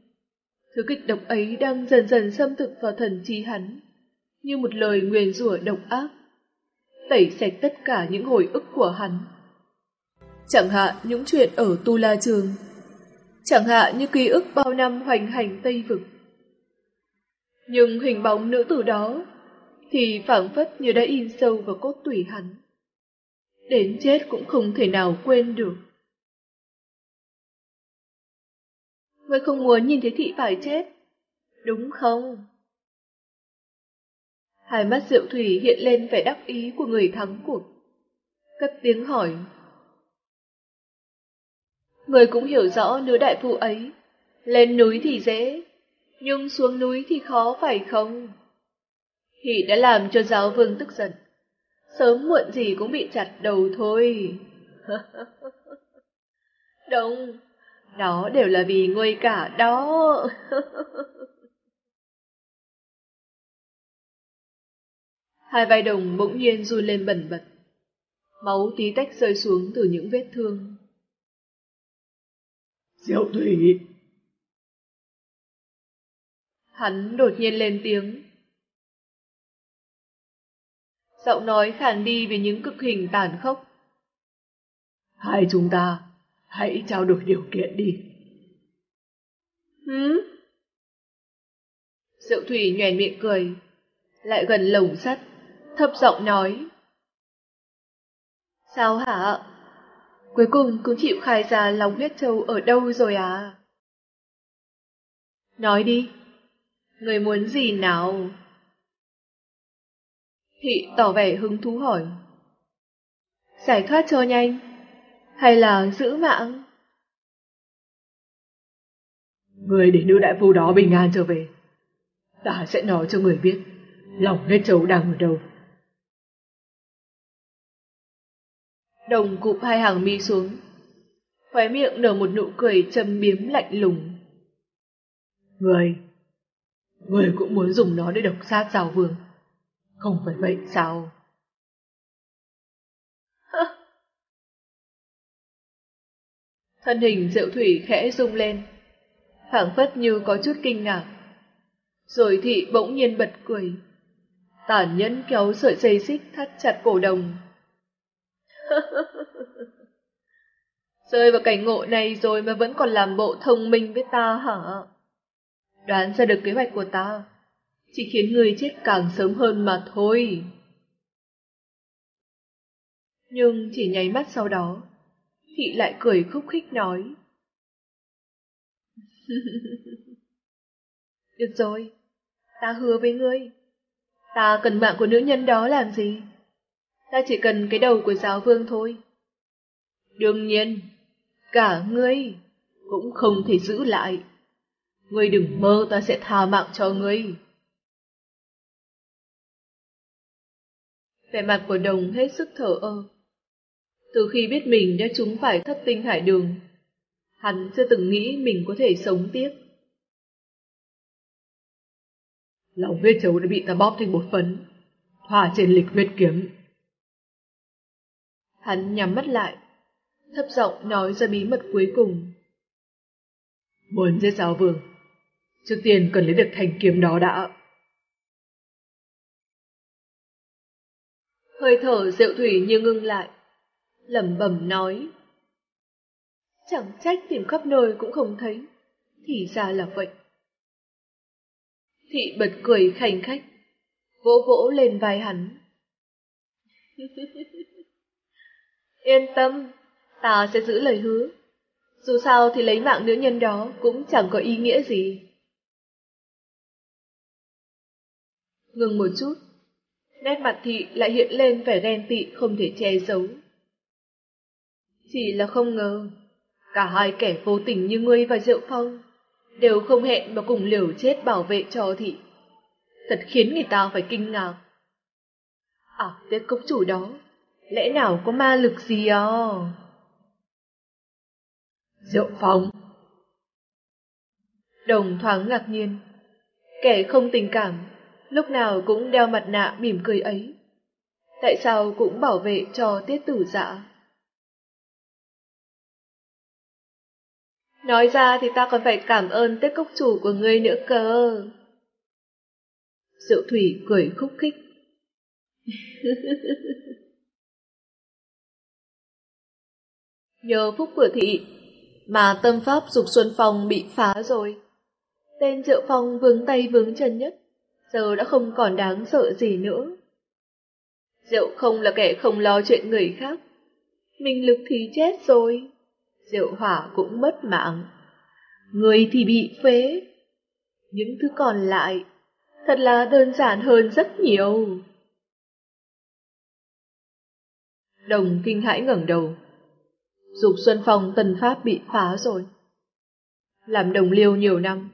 Thứ kịch độc ấy đang dần dần xâm thực vào thần trí hắn, như một lời nguyền rủa độc ác, tẩy sạch tất cả những hồi ức của hắn. Chẳng hạn những chuyện ở Tu La Trường, chẳng hạn như ký ức bao năm hoành hành Tây Vực. Nhưng hình bóng nữ tử đó thì phảng phất như đã in sâu vào cốt tủy hắn. Đến chết cũng không thể nào quên được. Ngươi không muốn nhìn thấy thị phải chết, đúng không? Hai mắt Diệu Thủy hiện lên vẻ đắc ý của người thắng cuộc. Cất tiếng hỏi. Người cũng hiểu rõ nữ đại phu ấy, lên núi thì dễ, nhưng xuống núi thì khó phải không? Hị đã làm cho giáo vương tức giận. Sớm muộn gì cũng bị chặt đầu thôi. (laughs) Đúng, đó đều là vì ngươi cả đó. (laughs) Hai vai đồng bỗng nhiên run lên bẩn bật. Máu tí tách rơi xuống từ những vết thương. Diệu Thủy! Hắn đột nhiên lên tiếng. Giọng nói khàn đi vì những cực hình tàn khốc. Hai chúng ta hãy trao đổi điều kiện đi. Hứ? Diệu Thủy nhoèn miệng cười, lại gần lồng sắt, thấp giọng nói. Sao hả? Cuối cùng cũng chịu khai ra lòng huyết châu ở đâu rồi à? Nói đi, người muốn gì nào? Thị tỏ vẻ hứng thú hỏi. Giải thoát cho nhanh, hay là giữ mạng? Người để nữ đại phu đó bình an trở về. Ta sẽ nói cho người biết lòng huyết châu đang ở đâu. Đồng cụp hai hàng mi xuống, khóe miệng nở một nụ cười châm biếm lạnh lùng. Người, người cũng muốn dùng nó để độc sát rào vương. Không phải vậy sao? (laughs) Thân hình diệu thủy khẽ rung lên, phảng phất như có chút kinh ngạc. Rồi thị bỗng nhiên bật cười, tản nhẫn kéo sợi dây xích thắt chặt cổ đồng. (laughs) Rơi vào cảnh ngộ này rồi mà vẫn còn làm bộ thông minh với ta hả? Đoán ra được kế hoạch của ta, chỉ khiến người chết càng sớm hơn mà thôi. Nhưng chỉ nháy mắt sau đó, Thị lại cười khúc khích nói. (laughs) Được rồi, ta hứa với ngươi. Ta cần mạng của nữ nhân đó làm gì? Ta chỉ cần cái đầu của giáo vương thôi. Đương nhiên, cả ngươi cũng không thể giữ lại. Ngươi đừng mơ ta sẽ tha mạng cho ngươi. Vẻ mặt của đồng hết sức thở ơ. Từ khi biết mình đã trúng phải thất tinh hải đường, hắn chưa từng nghĩ mình có thể sống tiếp. Lòng huyết chấu đã bị ta bóp thành bột phấn, hòa trên lịch huyết kiếm. Hắn nhắm mắt lại, thấp giọng nói ra bí mật cuối cùng. Muốn giết giáo vương, trước tiên cần lấy được thanh kiếm đó đã. Hơi thở diệu thủy như ngưng lại, lẩm bẩm nói. Chẳng trách tìm khắp nơi cũng không thấy, thì ra là vậy. Thị bật cười khành khách, vỗ vỗ lên vai hắn. (laughs) Yên tâm, ta sẽ giữ lời hứa. Dù sao thì lấy mạng nữ nhân đó cũng chẳng có ý nghĩa gì. Ngừng một chút, nét mặt thị lại hiện lên vẻ ghen tị không thể che giấu. Chỉ là không ngờ, cả hai kẻ vô tình như ngươi và Diệu Phong đều không hẹn mà cùng liều chết bảo vệ cho thị. Thật khiến người ta phải kinh ngạc. À, tiết cốc chủ đó, lẽ nào có ma lực gì à? Diệu Phong Đồng thoáng ngạc nhiên, kẻ không tình cảm, lúc nào cũng đeo mặt nạ mỉm cười ấy. Tại sao cũng bảo vệ cho tiết tử dạ? Nói ra thì ta còn phải cảm ơn tiết cốc chủ của ngươi nữa cơ. Diệu Thủy cười khúc khích. (laughs) Nhờ phúc của thị mà tâm pháp dục Xuân Phong bị phá rồi. Tên Triệu Phong vướng tay vướng chân nhất, giờ đã không còn đáng sợ gì nữa. Diệu không là kẻ không lo chuyện người khác. Minh lực thì chết rồi. Diệu hỏa cũng mất mạng. Người thì bị phế. Những thứ còn lại thật là đơn giản hơn rất nhiều. Đồng kinh hãi ngẩng đầu. Dục Xuân Phong tần pháp bị phá rồi. Làm đồng liêu nhiều năm,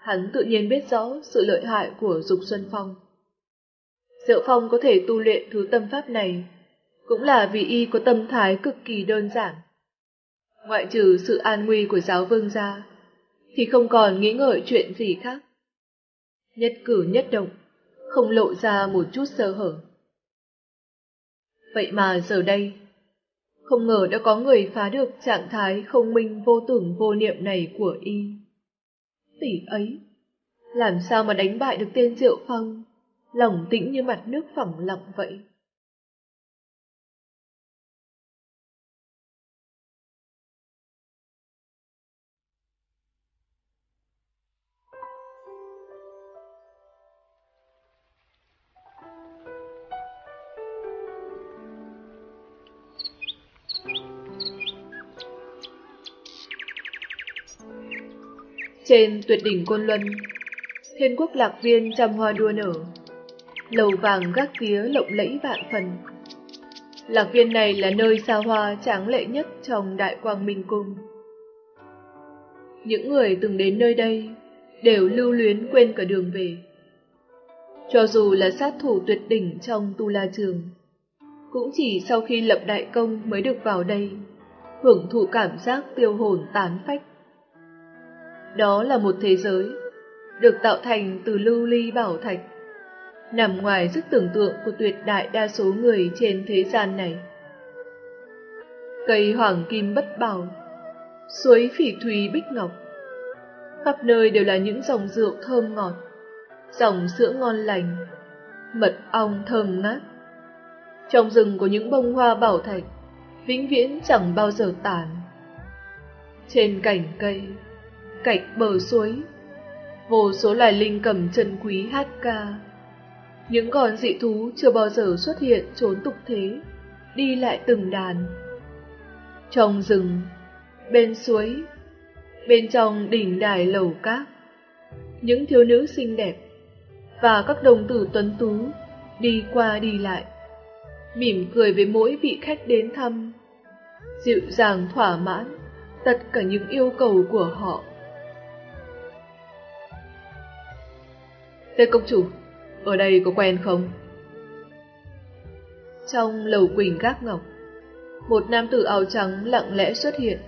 hắn tự nhiên biết rõ sự lợi hại của Dục Xuân Phong. Diệu Phong có thể tu luyện thứ tâm pháp này, cũng là vì y có tâm thái cực kỳ đơn giản. Ngoại trừ sự an nguy của giáo vương gia, thì không còn nghĩ ngợi chuyện gì khác. Nhất cử nhất động, không lộ ra một chút sơ hở. Vậy mà giờ đây, không ngờ đã có người phá được trạng thái không minh vô tưởng vô niệm này của y. Tỷ ấy, làm sao mà đánh bại được tên Diệu Phong, lòng tĩnh như mặt nước phẳng lặng vậy? Trên tuyệt đỉnh Côn Luân, thiên quốc lạc viên trăm hoa đua nở, lầu vàng gác tía lộng lẫy vạn phần. Lạc viên này là nơi xa hoa tráng lệ nhất trong Đại Quang Minh Cung. Những người từng đến nơi đây đều lưu luyến quên cả đường về. Cho dù là sát thủ tuyệt đỉnh trong Tu La Trường, cũng chỉ sau khi lập đại công mới được vào đây, hưởng thụ cảm giác tiêu hồn tán phách. Đó là một thế giới, được tạo thành từ lưu ly bảo thạch, nằm ngoài sức tưởng tượng của tuyệt đại đa số người trên thế gian này. Cây hoàng kim bất bảo, suối phỉ thúy bích ngọc, khắp nơi đều là những dòng rượu thơm ngọt, dòng sữa ngon lành, mật ong thơm ngát. Trong rừng có những bông hoa bảo thạch, vĩnh viễn chẳng bao giờ tàn. Trên cành cây, cạnh bờ suối, vô số loài linh cầm chân quý hát ca. Những con dị thú chưa bao giờ xuất hiện trốn tục thế, đi lại từng đàn. Trong rừng, bên suối, bên trong đỉnh đài lầu cát, những thiếu nữ xinh đẹp và các đồng tử tuấn tú đi qua đi lại, mỉm cười với mỗi vị khách đến thăm, dịu dàng thỏa mãn tất cả những yêu cầu của họ. Tê công chủ, ở đây có quen không? Trong lầu quỳnh gác ngọc, một nam tử áo trắng lặng lẽ xuất hiện,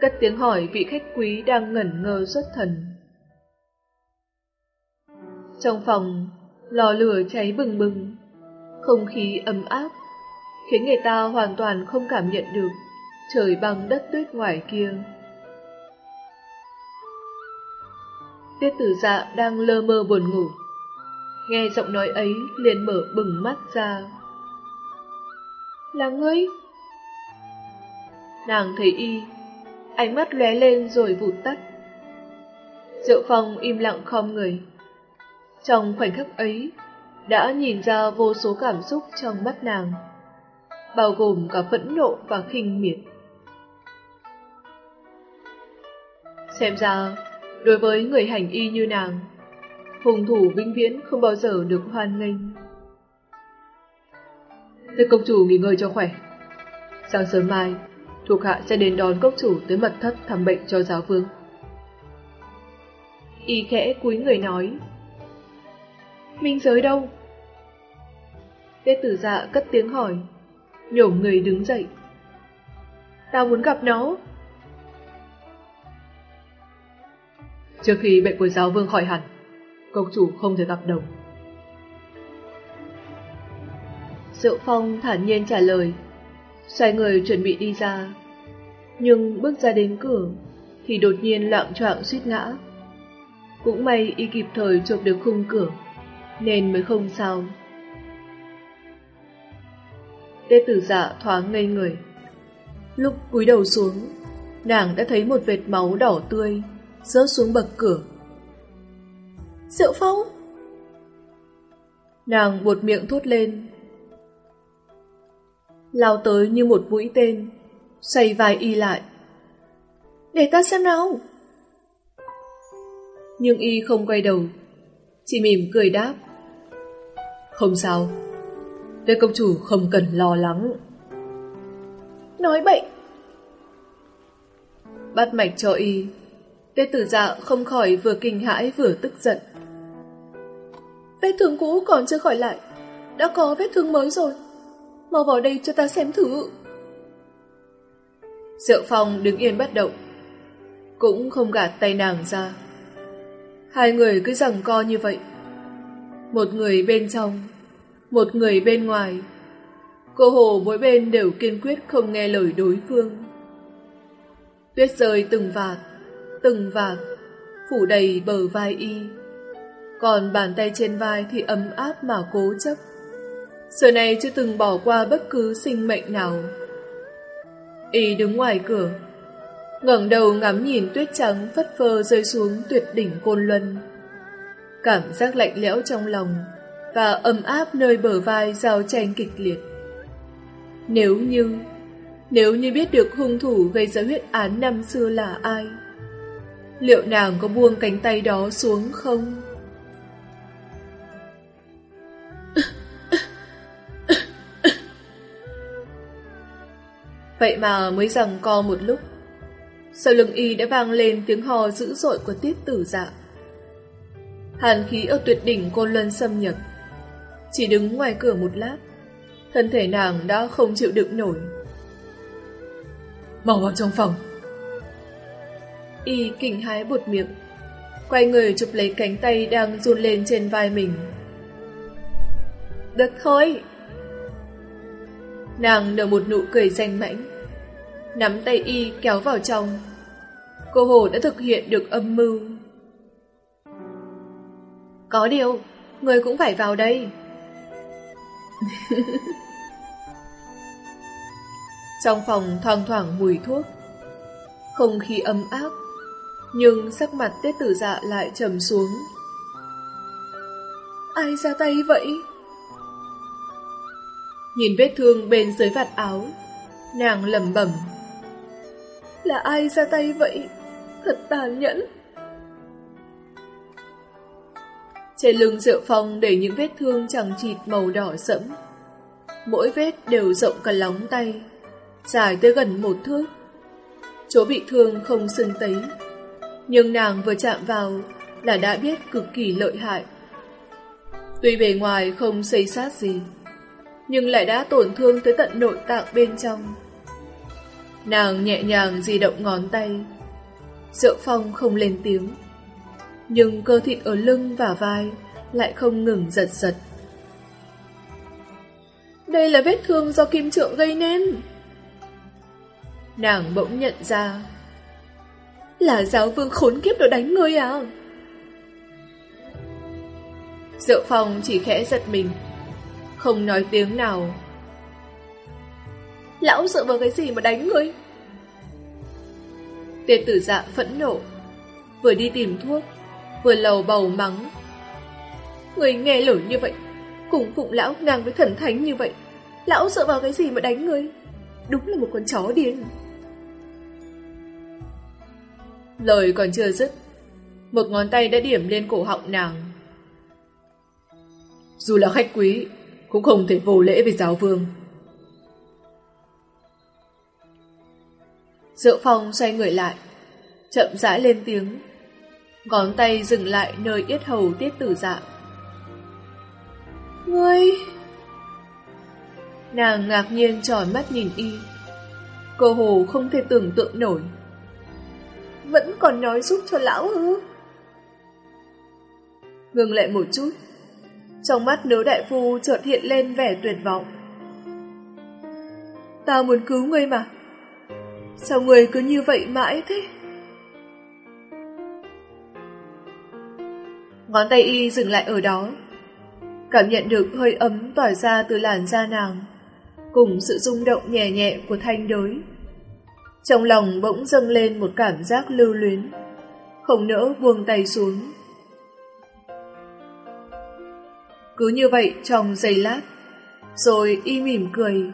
cất tiếng hỏi vị khách quý đang ngẩn ngơ xuất thần. Trong phòng, lò lửa cháy bừng bừng, không khí ấm áp, khiến người ta hoàn toàn không cảm nhận được trời băng đất tuyết ngoài kia. Tiết tử dạ đang lơ mơ buồn ngủ. Nghe giọng nói ấy liền mở bừng mắt ra. Là ngươi? Nàng thấy y, ánh mắt lóe lên rồi vụt tắt. Diệu Phong im lặng khom người. Trong khoảnh khắc ấy, đã nhìn ra vô số cảm xúc trong mắt nàng, bao gồm cả phẫn nộ và khinh miệt. Xem ra, Đối với người hành y như nàng, hùng thủ vĩnh viễn không bao giờ được hoan nghênh. Thưa công chủ nghỉ ngơi cho khỏe. Sáng sớm mai, thuộc hạ sẽ đến đón cốc chủ tới mật thất thăm bệnh cho giáo vương. Y khẽ cúi người nói. Minh giới đâu? Tê tử dạ cất tiếng hỏi, nhổm người đứng dậy. Ta muốn gặp nó. Trước khi bệnh của giáo vương khỏi hẳn, công chủ không thể gặp đồng. Diệu Phong thản nhiên trả lời, xoay người chuẩn bị đi ra. Nhưng bước ra đến cửa, thì đột nhiên lạng choạng suýt ngã. Cũng may y kịp thời chụp được khung cửa, nên mới không sao. Tê tử dạ thoáng ngây người. Lúc cúi đầu xuống, nàng đã thấy một vệt máu đỏ tươi rớt xuống bậc cửa. Diệu Phong! Nàng buột miệng thốt lên. Lao tới như một mũi tên, xoay vai y lại. Để ta xem nào! Nhưng y không quay đầu, chỉ mỉm cười đáp. Không sao, Tê công chủ không cần lo lắng. Nói bậy! Bắt mạch cho y, Tê tử dạ không khỏi vừa kinh hãi vừa tức giận. Vết thương cũ còn chưa khỏi lại, đã có vết thương mới rồi. Mau vào đây cho ta xem thử. Diệu Phong đứng yên bất động, cũng không gạt tay nàng ra. Hai người cứ rằng co như vậy. Một người bên trong, một người bên ngoài. Cô hồ mỗi bên đều kiên quyết không nghe lời đối phương. Tuyết rơi từng vạt, từng vạt, phủ đầy bờ vai y. Còn bàn tay trên vai thì ấm áp mà cố chấp. Giờ này chưa từng bỏ qua bất cứ sinh mệnh nào. Y đứng ngoài cửa, ngẩng đầu ngắm nhìn tuyết trắng phất phơ rơi xuống tuyệt đỉnh côn luân. Cảm giác lạnh lẽo trong lòng và ấm áp nơi bờ vai giao tranh kịch liệt. Nếu như, nếu như biết được hung thủ gây ra huyết án năm xưa là ai, liệu nàng có buông cánh tay đó xuống không? Vậy mà mới rằng co một lúc, sau lưng y đã vang lên tiếng hò dữ dội của tiết tử dạ. Hàn khí ở tuyệt đỉnh côn luân xâm nhập, chỉ đứng ngoài cửa một lát, thân thể nàng đã không chịu đựng nổi. Mau vào trong phòng. Y kinh hái bột miệng, quay người chụp lấy cánh tay đang run lên trên vai mình. Được thôi. Nàng nở một nụ cười danh mãnh, nắm tay Y kéo vào trong. Cô Hồ đã thực hiện được âm mưu. Có điều, người cũng phải vào đây. (laughs) Trong phòng thoang thoảng mùi thuốc Không khí ấm áp nhưng sắc mặt tết tử dạ lại trầm xuống Ai ra tay vậy? Nhìn vết thương bên dưới vạt áo Nàng lẩm bẩm Là ai ra tay vậy? Thật tàn nhẫn Trên lưng Diệu Phong để những vết thương chẳng chịt màu đỏ sẫm. Mỗi vết đều rộng cả lóng tay, dài tới gần một thước. Chỗ bị thương không sưng tấy, nhưng nàng vừa chạm vào là đã biết cực kỳ lợi hại. Tuy bề ngoài không xây sát gì, nhưng lại đã tổn thương tới tận nội tạng bên trong. Nàng nhẹ nhàng di động ngón tay, Diệu Phong không lên tiếng nhưng cơ thịt ở lưng và vai lại không ngừng giật giật. Đây là vết thương do kim trượng gây nên. Nàng bỗng nhận ra là giáo vương khốn kiếp đồ đánh ngươi à Diệu Phong chỉ khẽ giật mình Không nói tiếng nào Lão dựa vào cái gì mà đánh ngươi Tiền tử dạ phẫn nộ Vừa đi tìm thuốc vừa lầu bầu mắng. Người nghe lời như vậy, cùng phụng lão ngang với thần thánh như vậy, lão sợ vào cái gì mà đánh người? Đúng là một con chó điên. Lời còn chưa dứt, một ngón tay đã điểm lên cổ họng nàng. Dù là khách quý, cũng không thể vô lễ với giáo vương. Diệu Phong xoay người lại, chậm rãi lên tiếng, ngón tay dừng lại nơi yết hầu tiết tử dạ. Ngươi... Nàng ngạc nhiên tròn mắt nhìn y. Cô hồ không thể tưởng tượng nổi. Vẫn còn nói giúp cho lão ư? Ngừng lại một chút. Trong mắt nữ đại phu chợt hiện lên vẻ tuyệt vọng. Ta muốn cứu ngươi mà. Sao ngươi cứ như vậy mãi thế? Ngón tay y dừng lại ở đó. Cảm nhận được hơi ấm tỏa ra từ làn da nàng. cùng sự rung động nhẹ nhẹ của thanh đới. Trong lòng bỗng dâng lên một cảm giác lưu luyến, không nỡ buông tay xuống. Cứ như vậy trong giây lát, rồi y mỉm cười,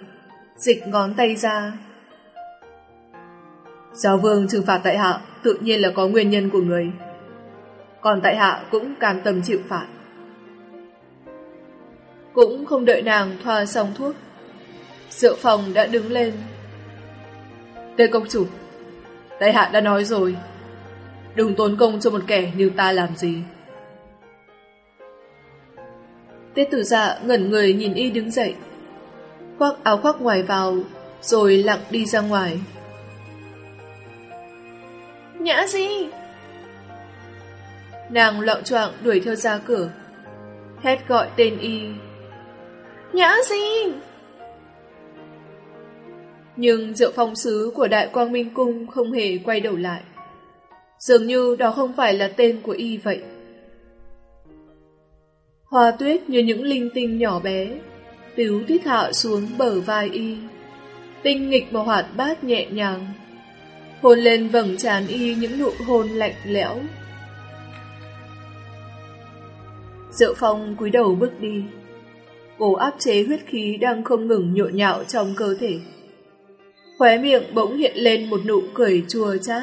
dịch ngón tay ra. Giáo vương trừng phạt tại hạ tự nhiên là có nguyên nhân của người. Còn tại hạ cũng cam tâm chịu phạt. Cũng không đợi nàng thoa xong thuốc. Diệu phòng đã đứng lên. Tê công chủ, tại hạ đã nói rồi. Đừng tốn công cho một kẻ như ta làm gì. Tết tử dạ ngẩn người nhìn y đứng dậy. Khoác áo khoác ngoài vào, rồi lặng đi ra ngoài. Nhã gì? Nàng loạn choạng đuổi theo ra cửa. Hét gọi tên y. Nhã gì? Nhưng rượu phong sứ của Đại Quang Minh Cung không hề quay đầu lại. Dường như đó không phải là tên của y vậy. Hoa tuyết như những linh tinh nhỏ bé, tiếu tiết hạ xuống bờ vai y. Tinh nghịch và hoạt bát nhẹ nhàng, hôn lên vầng trán y những nụ hôn lạnh lẽo. Diệu phong cúi đầu bước đi, cố áp chế huyết khí đang không ngừng nhộn nhạo trong cơ thể. Khóe miệng bỗng hiện lên một nụ cười chua chát.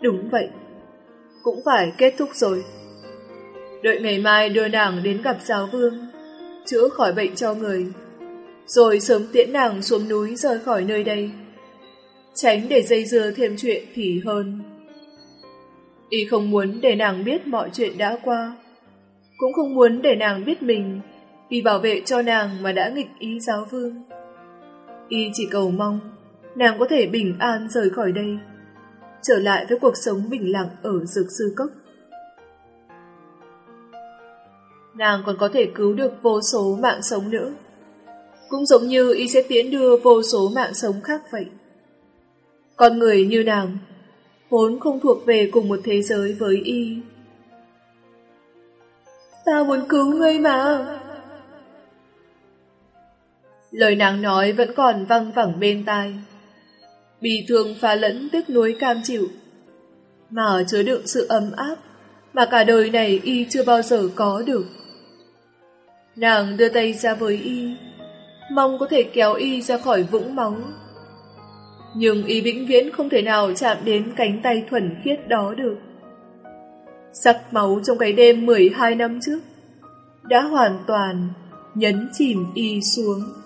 Đúng vậy, cũng phải kết thúc rồi. Đợi ngày mai đưa nàng đến gặp giáo vương, chữa khỏi bệnh cho người, rồi sớm tiễn nàng xuống núi rời khỏi nơi đây. Tránh để dây dưa thêm chuyện thì hơn. Y không muốn để nàng biết mọi chuyện đã qua, cũng không muốn để nàng biết mình vì bảo vệ cho nàng mà đã nghịch ý giáo vương. Y chỉ cầu mong nàng có thể bình an rời khỏi đây, trở lại với cuộc sống bình lặng ở dược sư cốc. Nàng còn có thể cứu được vô số mạng sống nữa. Cũng giống như y sẽ tiến đưa vô số mạng sống khác vậy. Con người như nàng, vốn không thuộc về cùng một thế giới với y. Ta muốn cứu ngươi mà. Lời nàng nói vẫn còn văng vẳng bên tai. Bì thường phá lẫn tiếc nuối cam chịu, mà chứa đựng sự ấm áp mà cả đời này y chưa bao giờ có được. Nàng đưa tay ra với y, mong có thể kéo y ra khỏi vũng máu. Nhưng y vĩnh viễn không thể nào chạm đến cánh tay thuần khiết đó được. Sắc máu trong cái đêm 12 năm trước đã hoàn toàn nhấn chìm y xuống.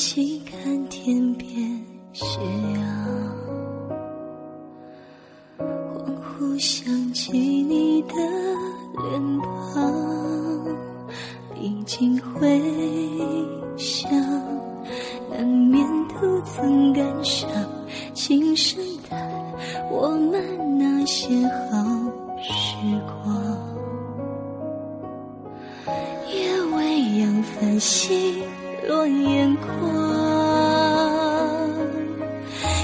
一起看天边斜阳，恍惚想起你的脸庞，历经回想，难免徒增感伤。轻声叹我们那些好时光，夜未央繁星。落眼眶，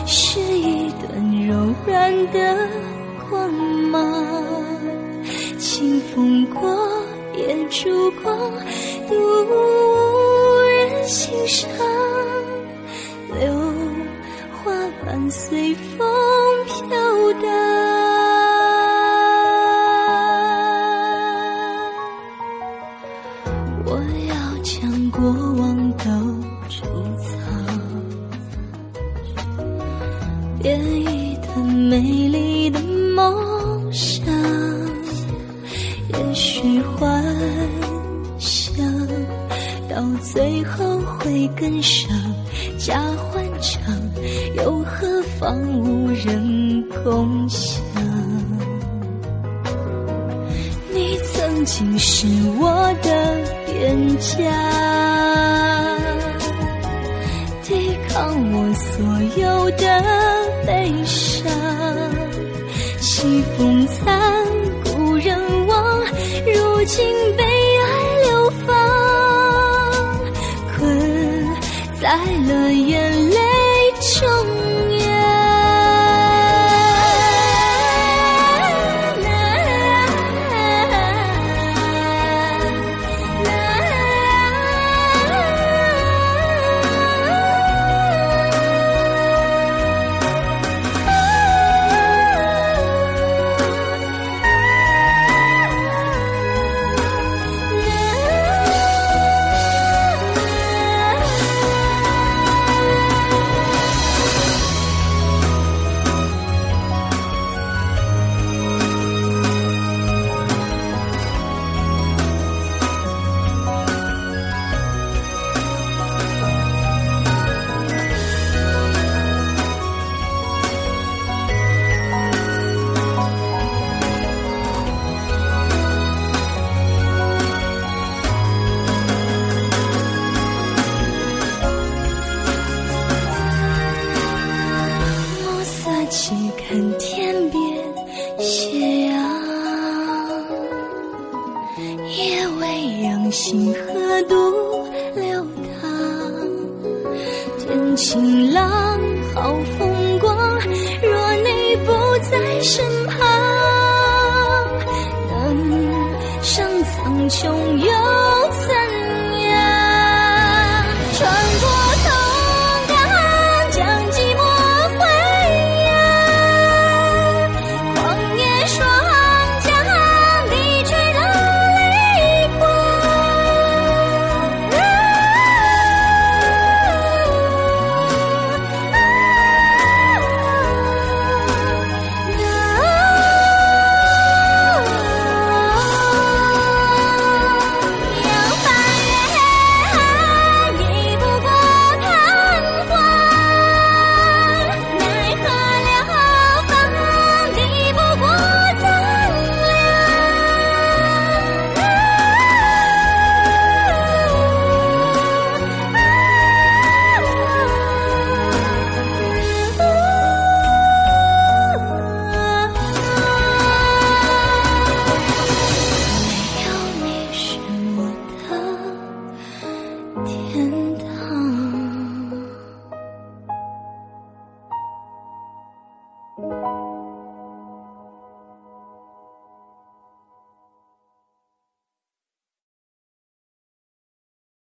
是一段柔软的光芒，清风过，也烛光，独无人欣赏，流花瓣随风。